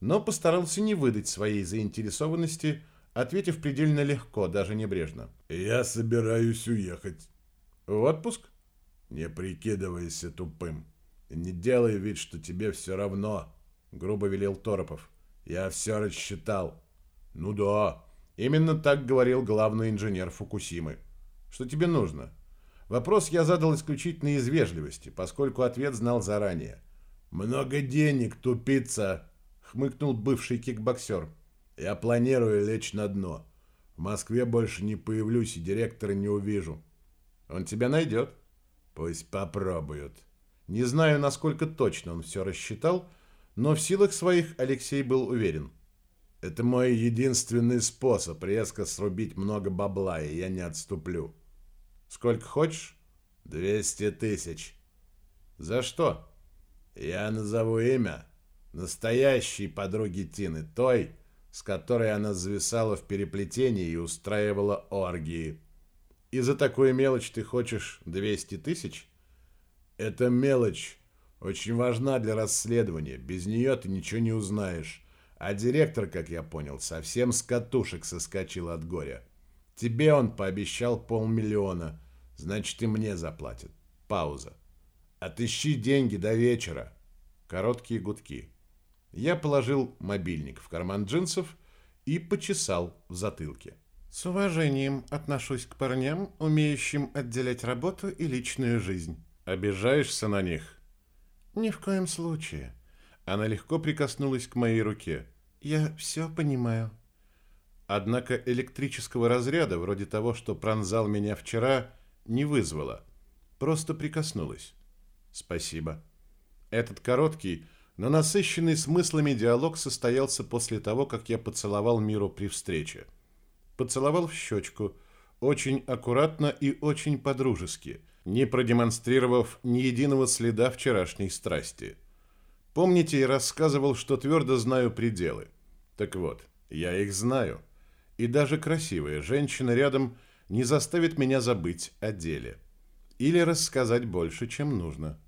но постарался не выдать своей заинтересованности – ответив предельно легко, даже небрежно. «Я собираюсь уехать». «В отпуск?» «Не прикидывайся тупым. Не делай вид, что тебе все равно», — грубо велел Торопов. Я все рассчитал. Ну да, именно так говорил главный инженер Фукусимы. Что тебе нужно? Вопрос я задал исключительно из вежливости, поскольку ответ знал заранее. «Много денег, тупица!» — хмыкнул бывший кикбоксер. «Я планирую лечь на дно. В Москве больше не появлюсь и директора не увижу». «Он тебя найдет?» «Пусть попробуют». Не знаю, насколько точно он все рассчитал, но в силах своих Алексей был уверен. «Это мой единственный способ резко срубить много бабла, и я не отступлю». Сколько хочешь? Двести тысяч. За что? Я назову имя настоящей подруги Тины, той, с которой она зависала в переплетении и устраивала оргии. И за такую мелочь ты хочешь двести тысяч? Эта мелочь очень важна для расследования. Без нее ты ничего не узнаешь. А директор, как я понял, совсем с катушек соскочил от горя. Тебе он пообещал полмиллиона, значит и мне заплатит. Пауза. Отыщи деньги до вечера. Короткие гудки. Я положил мобильник в карман джинсов и почесал в затылке. С уважением отношусь к парням, умеющим отделять работу и личную жизнь. Обижаешься на них? Ни в коем случае. Она легко прикоснулась к моей руке. Я все понимаю. Однако электрического разряда, вроде того, что пронзал меня вчера, не вызвала. Просто прикоснулась. Спасибо. Этот короткий, но насыщенный смыслами диалог состоялся после того, как я поцеловал Миру при встрече. Поцеловал в щечку, очень аккуратно и очень подружески, не продемонстрировав ни единого следа вчерашней страсти. Помните, я рассказывал, что твердо знаю пределы. Так вот, я их знаю и даже красивая женщина рядом не заставит меня забыть о деле. Или рассказать больше, чем нужно.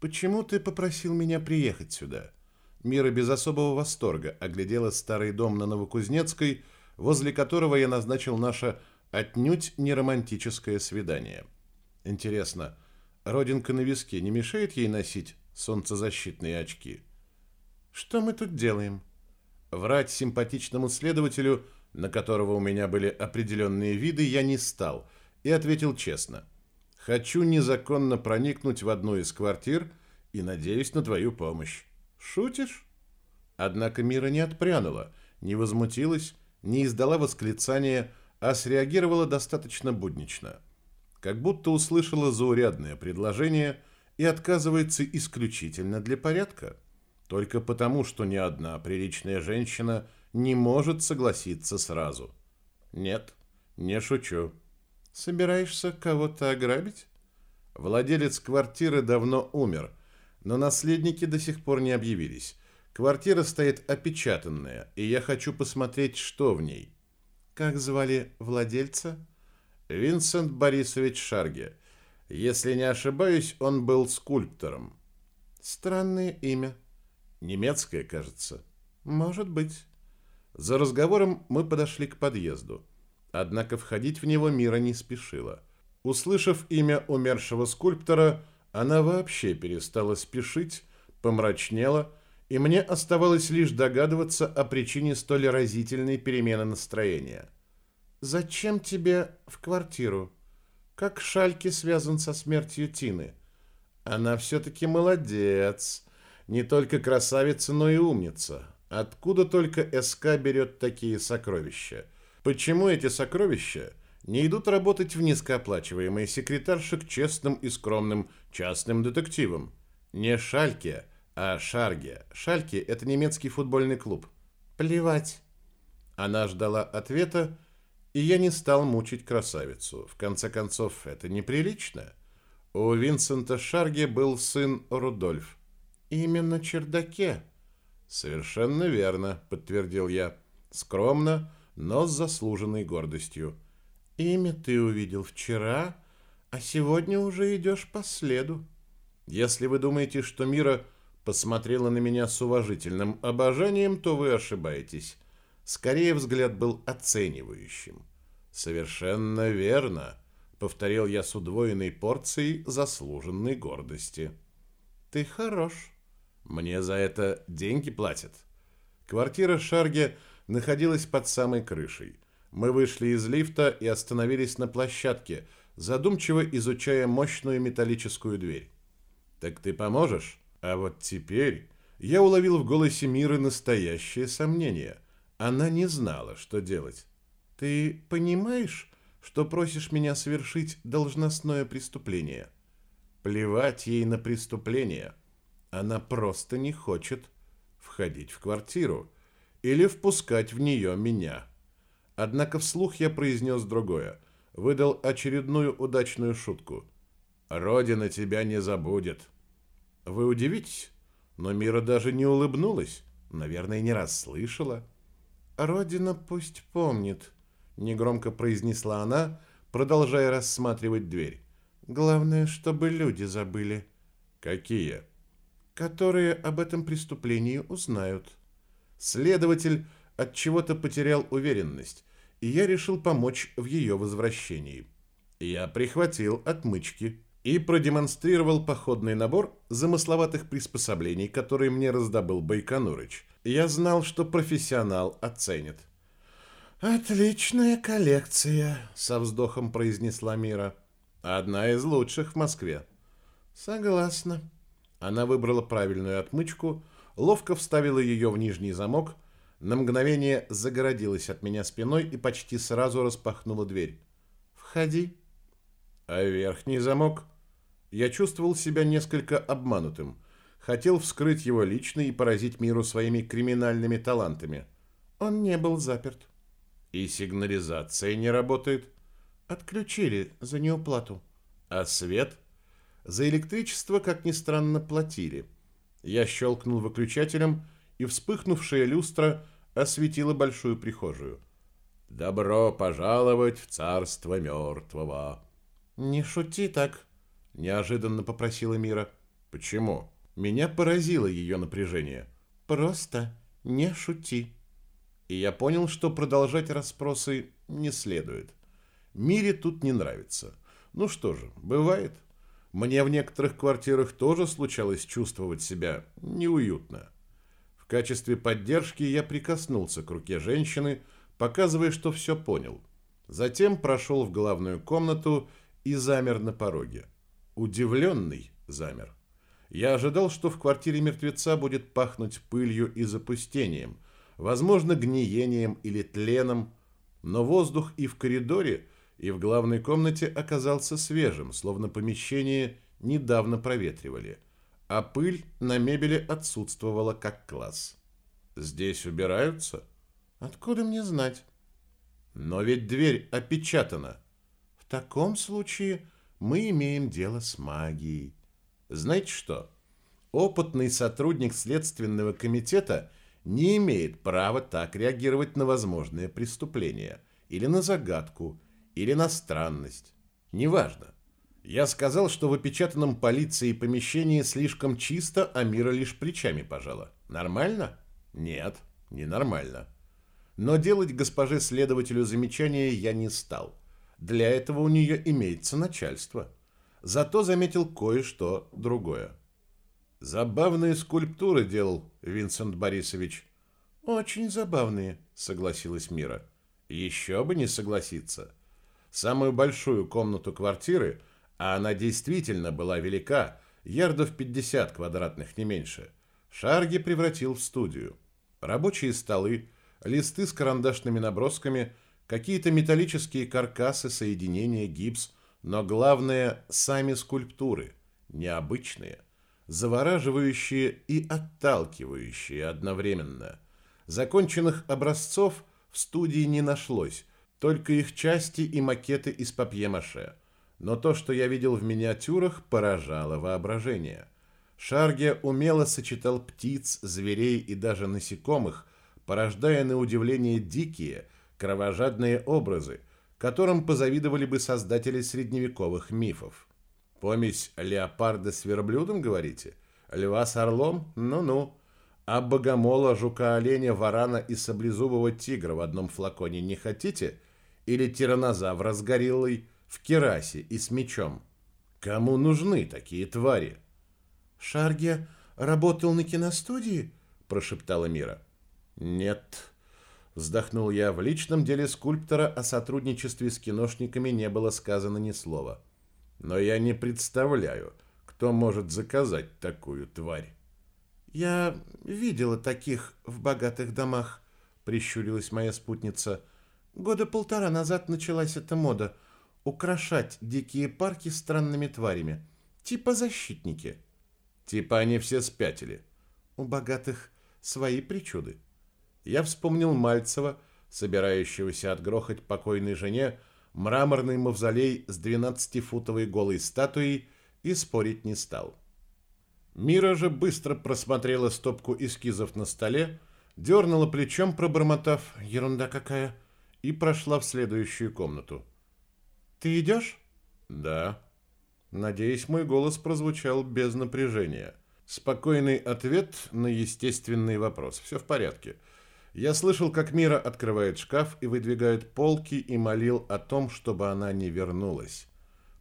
Почему ты попросил меня приехать сюда? Мира без особого восторга оглядела старый дом на Новокузнецкой, возле которого я назначил наше отнюдь не романтическое свидание. Интересно, родинка на виске не мешает ей носить солнцезащитные очки? Что мы тут делаем? Врать симпатичному следователю – на которого у меня были определенные виды, я не стал и ответил честно. «Хочу незаконно проникнуть в одну из квартир и надеюсь на твою помощь». «Шутишь?» Однако Мира не отпрянула, не возмутилась, не издала восклицания, а среагировала достаточно буднично. Как будто услышала заурядное предложение и отказывается исключительно для порядка. Только потому, что ни одна приличная женщина – не может согласиться сразу. Нет, не шучу. Собираешься кого-то ограбить? Владелец квартиры давно умер, но наследники до сих пор не объявились. Квартира стоит опечатанная, и я хочу посмотреть, что в ней. Как звали владельца? Винсент Борисович Шарге. Если не ошибаюсь, он был скульптором. Странное имя. Немецкое, кажется. Может быть. За разговором мы подошли к подъезду. Однако входить в него Мира не спешила. Услышав имя умершего скульптора, она вообще перестала спешить, помрачнела, и мне оставалось лишь догадываться о причине столь разительной перемены настроения. «Зачем тебе в квартиру? Как Шальки связан со смертью Тины? Она все-таки молодец, не только красавица, но и умница. Откуда только СК берет такие сокровища? Почему эти сокровища не идут работать в низкооплачиваемые секретарши к честным и скромным частным детективам? Не Шальке, а Шарге. Шальке – это немецкий футбольный клуб. Плевать. Она ждала ответа, и я не стал мучить красавицу. В конце концов, это неприлично. У Винсента Шарге был сын Рудольф. Именно чердаке. «Совершенно верно», — подтвердил я. «Скромно, но с заслуженной гордостью». «Имя ты увидел вчера, а сегодня уже идешь по следу». «Если вы думаете, что Мира посмотрела на меня с уважительным обожанием, то вы ошибаетесь. Скорее, взгляд был оценивающим». «Совершенно верно», — повторил я с удвоенной порцией заслуженной гордости. «Ты хорош», мне за это деньги платят. Квартира Шарге находилась под самой крышей. Мы вышли из лифта и остановились на площадке, задумчиво изучая мощную металлическую дверь. «Так ты поможешь?» А вот теперь я уловил в голосе Миры настоящее сомнение. Она не знала, что делать. «Ты понимаешь, что просишь меня совершить должностное преступление?» Плевать ей на преступление. Она просто не хочет входить в квартиру или впускать в нее меня. Однако вслух я произнес другое. Выдал очередную удачную шутку. «Родина тебя не забудет». Вы удивитесь, но Мира даже не улыбнулась. Наверное, не раз слышала. «Родина пусть помнит», — негромко произнесла она, продолжая рассматривать дверь. «Главное, чтобы люди забыли». «Какие?» «Которые об этом преступлении узнают». Следователь от чего-то потерял уверенность, и я решил помочь в ее возвращении. Я прихватил отмычки и продемонстрировал походный набор замысловатых приспособлений, которые мне раздобыл Байконурыч. Я знал, что профессионал оценит. «Отличная коллекция», — со вздохом произнесла Мира. «Одна из лучших в Москве». «Согласна». Она выбрала правильную отмычку, ловко вставила ее в нижний замок, на мгновение загородилась от меня спиной и почти сразу распахнула дверь. «Входи». А верхний замок? Я чувствовал себя несколько обманутым. Хотел вскрыть его лично и поразить миру своими криминальными талантами. Он не был заперт. И сигнализация не работает. Отключили за неуплату. А свет? За электричество, как ни странно, платили. Я щелкнул выключателем, и вспыхнувшая люстра осветила большую прихожую. «Добро пожаловать в царство мертвого!» «Не шути так!» Неожиданно попросила Мира. Почему? Меня поразило ее напряжение. Просто не шути. И я понял, что продолжать расспросы не следует. Мире тут не нравится. Ну что же, бывает. Мне в некоторых квартирах тоже случалось чувствовать себя неуютно. В качестве поддержки я прикоснулся к руке женщины, показывая, что все понял. Затем прошел в главную комнату и замер на пороге. Удивленный замер. Я ожидал, что в квартире мертвеца будет пахнуть пылью и запустением, возможно, гниением или тленом, но воздух и в коридоре, и в главной комнате оказался свежим, словно помещение недавно проветривали, а пыль на мебели отсутствовала как класс. Здесь убираются? Откуда мне знать? Но ведь дверь опечатана. В таком случае мы имеем дело с магией. Знаете что? Опытный сотрудник Следственного комитета не имеет права так реагировать на возможное преступление, или на загадку, или на странность. Неважно. Я сказал, что в опечатанном полицией помещении слишком чисто, а Мира лишь плечами пожала. Нормально? Нет, не нормально. Но делать госпоже следователю замечания я не стал. Для этого у нее имеется начальство. Зато заметил кое-что другое. Забавные скульптуры делал Винсент Борисович. Очень забавные, согласилась Мира. Еще бы не согласиться. Самую большую комнату квартиры, а она действительно была велика, ярдов 50 квадратных, не меньше, Шарги превратил в студию. Рабочие столы, листы с карандашными набросками – какие-то металлические каркасы, соединения, гипс, но главное – сами скульптуры, необычные, завораживающие и отталкивающие одновременно. Законченных образцов в студии не нашлось, только их части и макеты из папье-маше. Но то, что я видел в миниатюрах, поражало воображение. Шарге умело сочетал птиц, зверей и даже насекомых, порождая на удивление дикие – кровожадные образы, которым позавидовали бы создатели средневековых мифов. Помесь леопарда с верблюдом, говорите? Льва с орлом? Ну-ну. А богомола, жука-оленя, варана и саблезубого тигра в одном флаконе не хотите? Или тиранозавра с гориллой в керасе и с мечом? Кому нужны такие твари? Шарге работал на киностудии? Прошептала Мира. Нет. Вздохнул я. В личном деле скульптора о сотрудничестве с киношниками не было сказано ни слова. Но я не представляю, кто может заказать такую тварь. Я видела таких в богатых домах, прищурилась моя спутница. Года полтора назад началась эта мода украшать дикие парки странными тварями, типа защитники. Типа они все спятили. У богатых свои причуды. Я вспомнил Мальцева, собирающегося отгрохать покойной жене мраморный мавзолей с двенадцатифутовой голой статуей, и спорить не стал. Мира же быстро просмотрела стопку эскизов на столе, дернула плечом, пробормотав «Ерунда какая!» И прошла в следующую комнату. «Ты идешь?» «Да». Надеюсь, мой голос прозвучал без напряжения. Спокойный ответ на естественный вопрос. Все в порядке. Я слышал, как Мира открывает шкаф и выдвигает полки и молил о том, чтобы она не вернулась.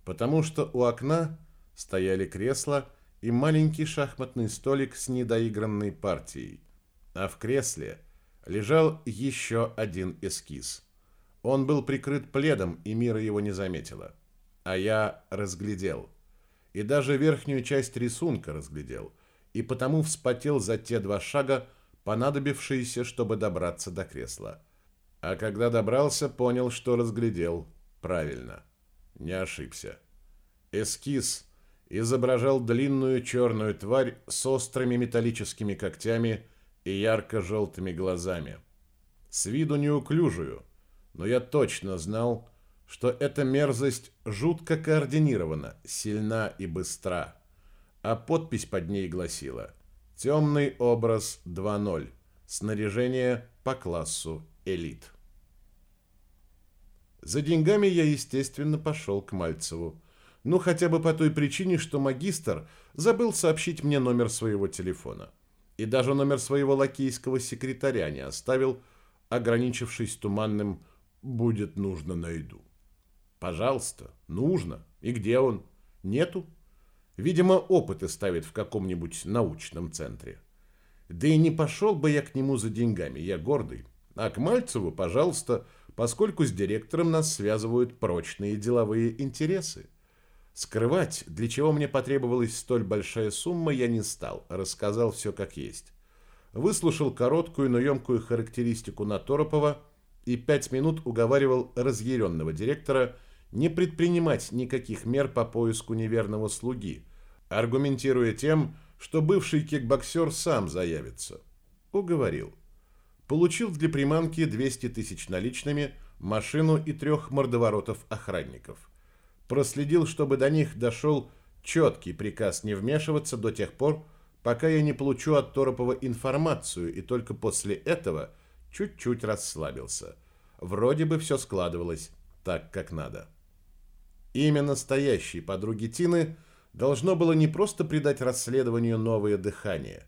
Потому что у окна стояли кресла и маленький шахматный столик с недоигранной партией. А в кресле лежал еще один эскиз. Он был прикрыт пледом, и Мира его не заметила. А я разглядел. И даже верхнюю часть рисунка разглядел. И потому вспотел за те два шага, понадобившиеся, чтобы добраться до кресла. А когда добрался, понял, что разглядел. Правильно. Не ошибся. Эскиз изображал длинную черную тварь с острыми металлическими когтями и ярко-желтыми глазами. С виду неуклюжую, но я точно знал, что эта мерзость жутко координирована, сильна и быстра. А подпись под ней гласила «Темный образ 2.0. Снаряжение по классу элит». За деньгами я, естественно, пошел к Мальцеву. Ну, хотя бы по той причине, что магистр забыл сообщить мне номер своего телефона. И даже номер своего лакейского секретаря не оставил, ограничившись туманным «будет нужно, найду». Пожалуйста, нужно. И где он? Нету? Видимо, опыты ставит в каком-нибудь научном центре. Да и не пошел бы я к нему за деньгами, я гордый. А к Мальцеву, пожалуйста, поскольку с директором нас связывают прочные деловые интересы. Скрывать, для чего мне потребовалась столь большая сумма, я не стал, рассказал все как есть. Выслушал короткую, но емкую характеристику Наторопова и пять минут уговаривал разъяренного директора не предпринимать никаких мер по поиску неверного слуги, аргументируя тем, что бывший кикбоксер сам заявится. Уговорил. Получил для приманки 200 тысяч наличными, машину и трех мордоворотов охранников проследил, чтобы до них дошел четкий приказ не вмешиваться до тех пор, пока я не получу от Торопова информацию, и только после этого чуть-чуть расслабился. Вроде бы все складывалось так, как надо. Имя настоящей подруги Тины должно было не просто придать расследованию новое дыхание.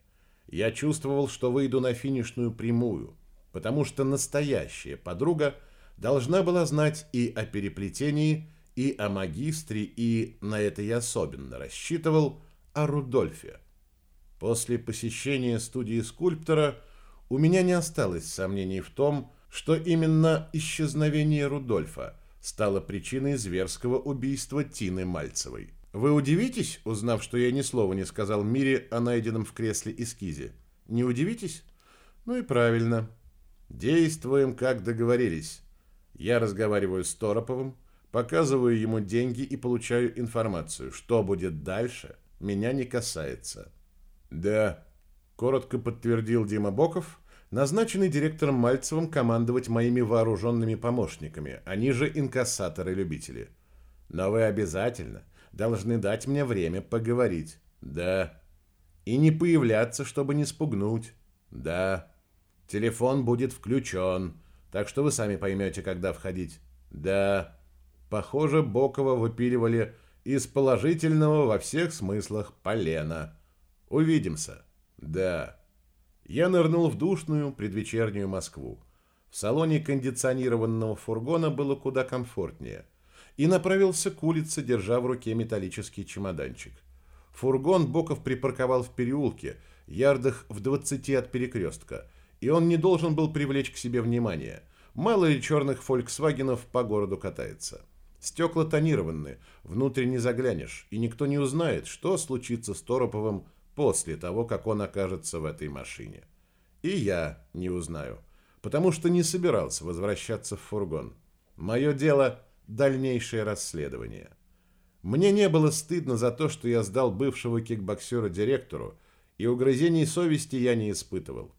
Я чувствовал, что выйду на финишную прямую, потому что настоящая подруга должна была знать и о переплетении, и о магистре, и, на это я особенно рассчитывал, о Рудольфе. После посещения студии скульптора у меня не осталось сомнений в том, что именно исчезновение Рудольфа стало причиной зверского убийства Тины Мальцевой. Вы удивитесь, узнав, что я ни слова не сказал Мире о найденном в кресле эскизе? Не удивитесь? Ну и правильно. Действуем, как договорились. Я разговариваю с Тороповым, Показываю ему деньги и получаю информацию. Что будет дальше, меня не касается. Да, коротко подтвердил Дима Боков, назначенный директором Мальцевым командовать моими вооруженными помощниками, они же инкассаторы-любители. Но вы обязательно должны дать мне время поговорить. Да. И не появляться, чтобы не спугнуть. Да. Телефон будет включен, так что вы сами поймете, когда входить. Да. Похоже, Бокова выпиливали из положительного во всех смыслах полена. Увидимся. Да. Я нырнул в душную предвечернюю Москву. В салоне кондиционированного фургона было куда комфортнее. И направился к улице, держа в руке металлический чемоданчик. Фургон Боков припарковал в переулке, ярдах в 20 от перекрестка, и он не должен был привлечь к себе внимание. Мало ли черных «Фольксвагенов» по городу катается. Стекла тонированы, внутрь не заглянешь, и никто не узнает, что случится с Тороповым после того, как он окажется в этой машине. И я не узнаю, потому что не собирался возвращаться в фургон. Мое дело – дальнейшее расследование. Мне не было стыдно за то, что я сдал бывшего кикбоксера директору, и угрызений совести я не испытывал.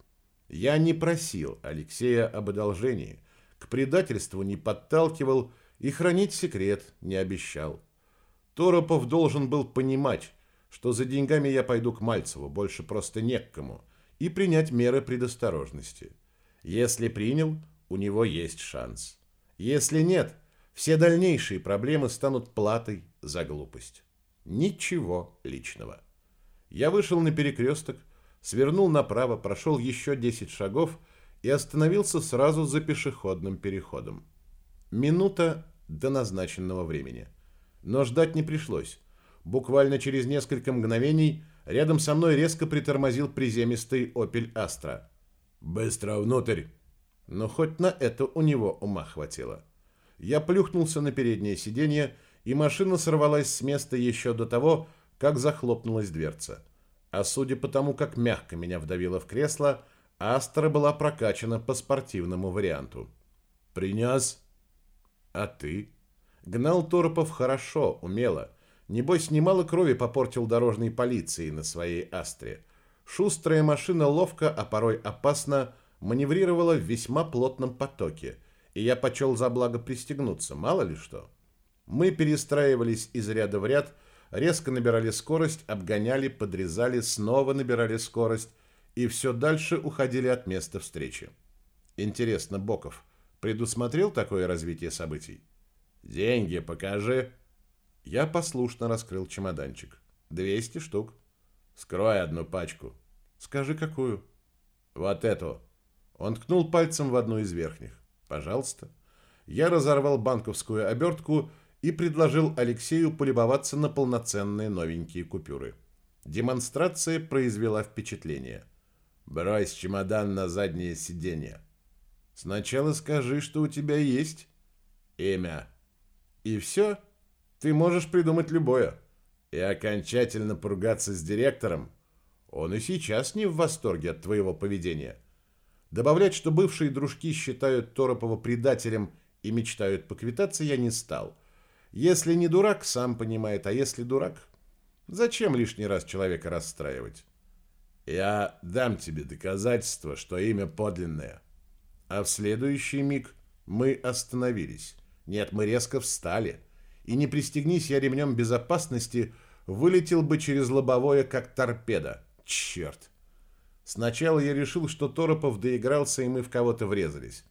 Я не просил Алексея об одолжении, к предательству не подталкивал и хранить секрет не обещал. Торопов должен был понимать, что за деньгами я пойду к Мальцеву, больше просто не к кому, и принять меры предосторожности. Если принял, у него есть шанс. Если нет, все дальнейшие проблемы станут платой за глупость. Ничего личного. Я вышел на перекресток, свернул направо, прошел еще 10 шагов и остановился сразу за пешеходным переходом. Минута до назначенного времени. Но ждать не пришлось. Буквально через несколько мгновений рядом со мной резко притормозил приземистый Opel Astra. «Быстро внутрь!» Но хоть на это у него ума хватило. Я плюхнулся на переднее сиденье, и машина сорвалась с места еще до того, как захлопнулась дверца. А судя по тому, как мягко меня вдавило в кресло, Астра была прокачана по спортивному варианту. «Принес?» «А ты?» Гнал Торопов хорошо, умело. Небось, немало крови попортил дорожной полиции на своей Астре. Шустрая машина ловко, а порой опасно, маневрировала в весьма плотном потоке, и я почел за благо пристегнуться, мало ли что. Мы перестраивались из ряда в ряд, резко набирали скорость, обгоняли, подрезали, снова набирали скорость и все дальше уходили от места встречи. Интересно, Боков предусмотрел такое развитие событий? «Деньги покажи». Я послушно раскрыл чемоданчик. «Двести штук». «Скрой одну пачку». «Скажи, какую?» «Вот эту». Он ткнул пальцем в одну из верхних. «Пожалуйста». Я разорвал банковскую обертку и предложил Алексею полюбоваться на полноценные новенькие купюры. Демонстрация произвела впечатление. «Брось чемодан на заднее сиденье». «Сначала скажи, что у тебя есть». «Имя». «И все? Ты можешь придумать любое». «И окончательно поругаться с директором?» «Он и сейчас не в восторге от твоего поведения». Добавлять, что бывшие дружки считают Торопова предателем и мечтают поквитаться, я не стал – если не дурак, сам понимает, а если дурак, зачем лишний раз человека расстраивать? Я дам тебе доказательство, что имя подлинное. А в следующий миг мы остановились. Нет, мы резко встали. И не пристегнись я ремнем безопасности, вылетел бы через лобовое, как торпеда. Черт! Сначала я решил, что Торопов доигрался, и мы в кого-то врезались.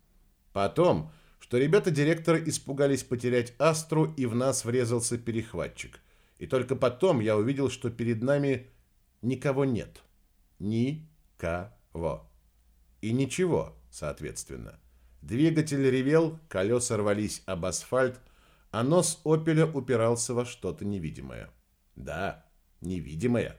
Потом что ребята директора испугались потерять Астру, и в нас врезался перехватчик. И только потом я увидел, что перед нами никого нет. Никого. И ничего, соответственно. Двигатель ревел, колеса рвались об асфальт, а нос «Опеля» упирался во что-то невидимое. Да, невидимое.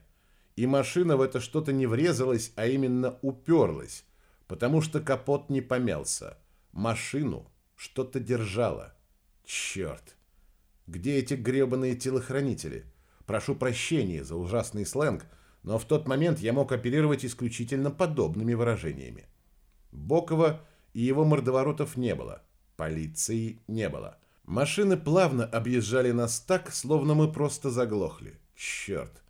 И машина в это что-то не врезалась, а именно уперлась, потому что капот не помялся. Машину что-то держало. Черт! Где эти гребаные телохранители? Прошу прощения за ужасный сленг, но в тот момент я мог оперировать исключительно подобными выражениями. Бокова и его мордоворотов не было. Полиции не было. Машины плавно объезжали нас так, словно мы просто заглохли. Черт!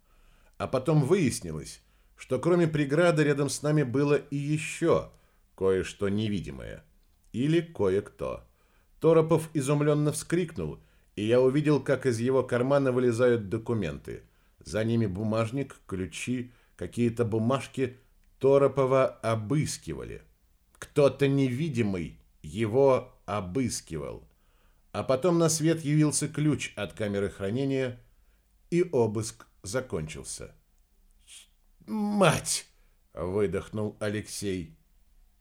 А потом выяснилось, что кроме преграды рядом с нами было и еще кое-что невидимое – или кое-кто. Торопов изумленно вскрикнул, и я увидел, как из его кармана вылезают документы. За ними бумажник, ключи, какие-то бумажки. Торопова обыскивали. Кто-то невидимый его обыскивал. А потом на свет явился ключ от камеры хранения, и обыск закончился. «Мать!» — выдохнул Алексей.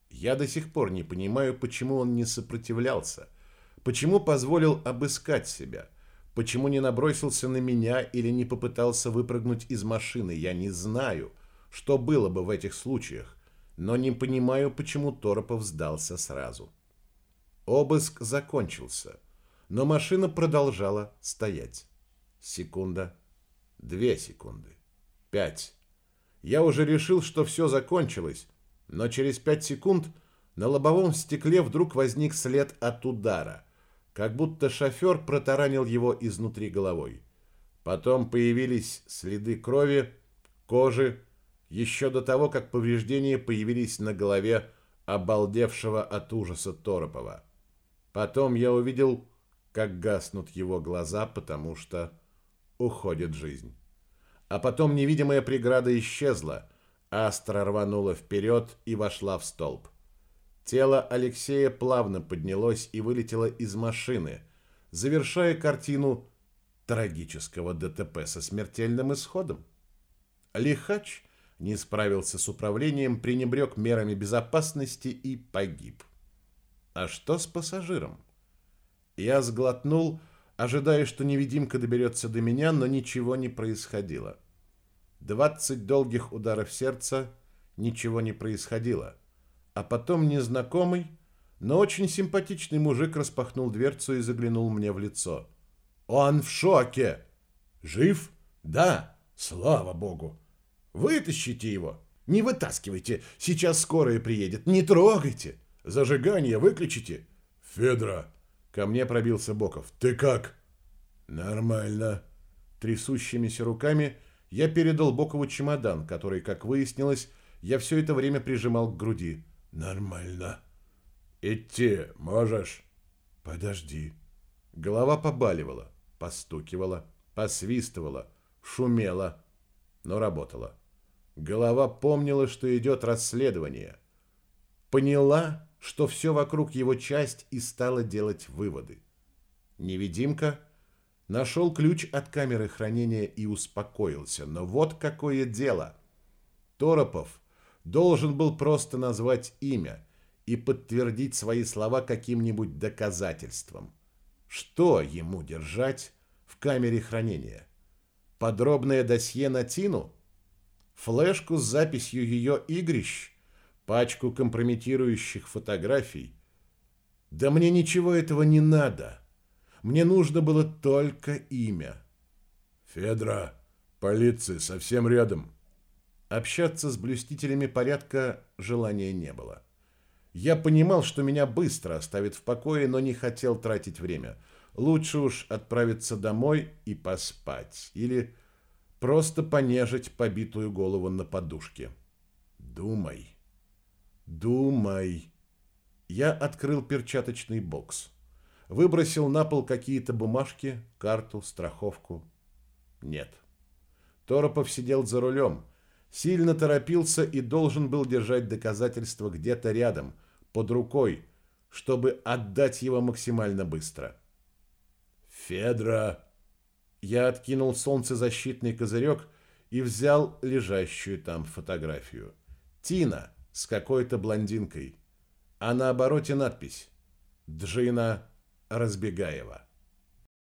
Я до сих пор не понимаю, почему он не сопротивлялся, почему позволил обыскать себя, почему не набросился на меня или не попытался выпрыгнуть из машины. Я не знаю, что было бы в этих случаях. но не понимаю, почему Торопов сдался сразу. Обыск закончился, но машина продолжала стоять. Секунда, две секунды, пять. Я уже решил, что все закончилось, но через пять секунд на лобовом стекле вдруг возник след от удара, как будто шофер протаранил его изнутри головой. Потом появились следы крови, кожи, еще до того, как повреждения появились на голове обалдевшего от ужаса Торопова. Потом я увидел, как гаснут его глаза, потому что уходит жизнь. А потом невидимая преграда исчезла, Астра рванула вперед и вошла в столб. Тело Алексея плавно поднялось и вылетело из машины, завершая картину трагического ДТП со смертельным исходом. Лихач не справился с управлением, пренебрег мерами безопасности и погиб. А что с пассажиром? Я сглотнул, ожидая, что невидимка доберется до меня, но ничего не происходило. Двадцать долгих ударов сердца, ничего не происходило. А потом незнакомый, но очень симпатичный мужик распахнул дверцу и заглянул мне в лицо. «Он в шоке!» «Жив?» «Да, слава богу!» «Вытащите его!» «Не вытаскивайте, сейчас скорая приедет, не трогайте!» «Зажигание выключите!» «Федра!» Ко мне пробился Боков. «Ты как?» «Нормально!» Трясущимися руками я передал Бокову чемодан, который, как выяснилось, я все это время прижимал к груди. Нормально. Идти можешь? Подожди. Голова побаливала, постукивала, посвистывала, шумела, но работала. Голова помнила, что идет расследование. Поняла, что все вокруг его часть и стала делать выводы. Невидимка нашел ключ от камеры хранения и успокоился. Но вот какое дело. Торопов должен был просто назвать имя и подтвердить свои слова каким-нибудь доказательством. Что ему держать в камере хранения? Подробное досье на Тину? Флешку с записью ее игрищ? Пачку компрометирующих фотографий? Да мне ничего этого не надо. Мне нужно было только имя. Федра, полиция совсем рядом. Общаться с блюстителями порядка желания не было. Я понимал, что меня быстро оставят в покое, но не хотел тратить время. Лучше уж отправиться домой и поспать. Или просто понежить побитую голову на подушке. Думай. Думай. Я открыл перчаточный бокс. Выбросил на пол какие-то бумажки, карту, страховку. Нет. Торопов сидел за рулем сильно торопился и должен был держать доказательства где-то рядом, под рукой, чтобы отдать его максимально быстро. «Федра!» Я откинул солнцезащитный козырек и взял лежащую там фотографию. Тина с какой-то блондинкой. А на обороте надпись «Джина Разбегаева».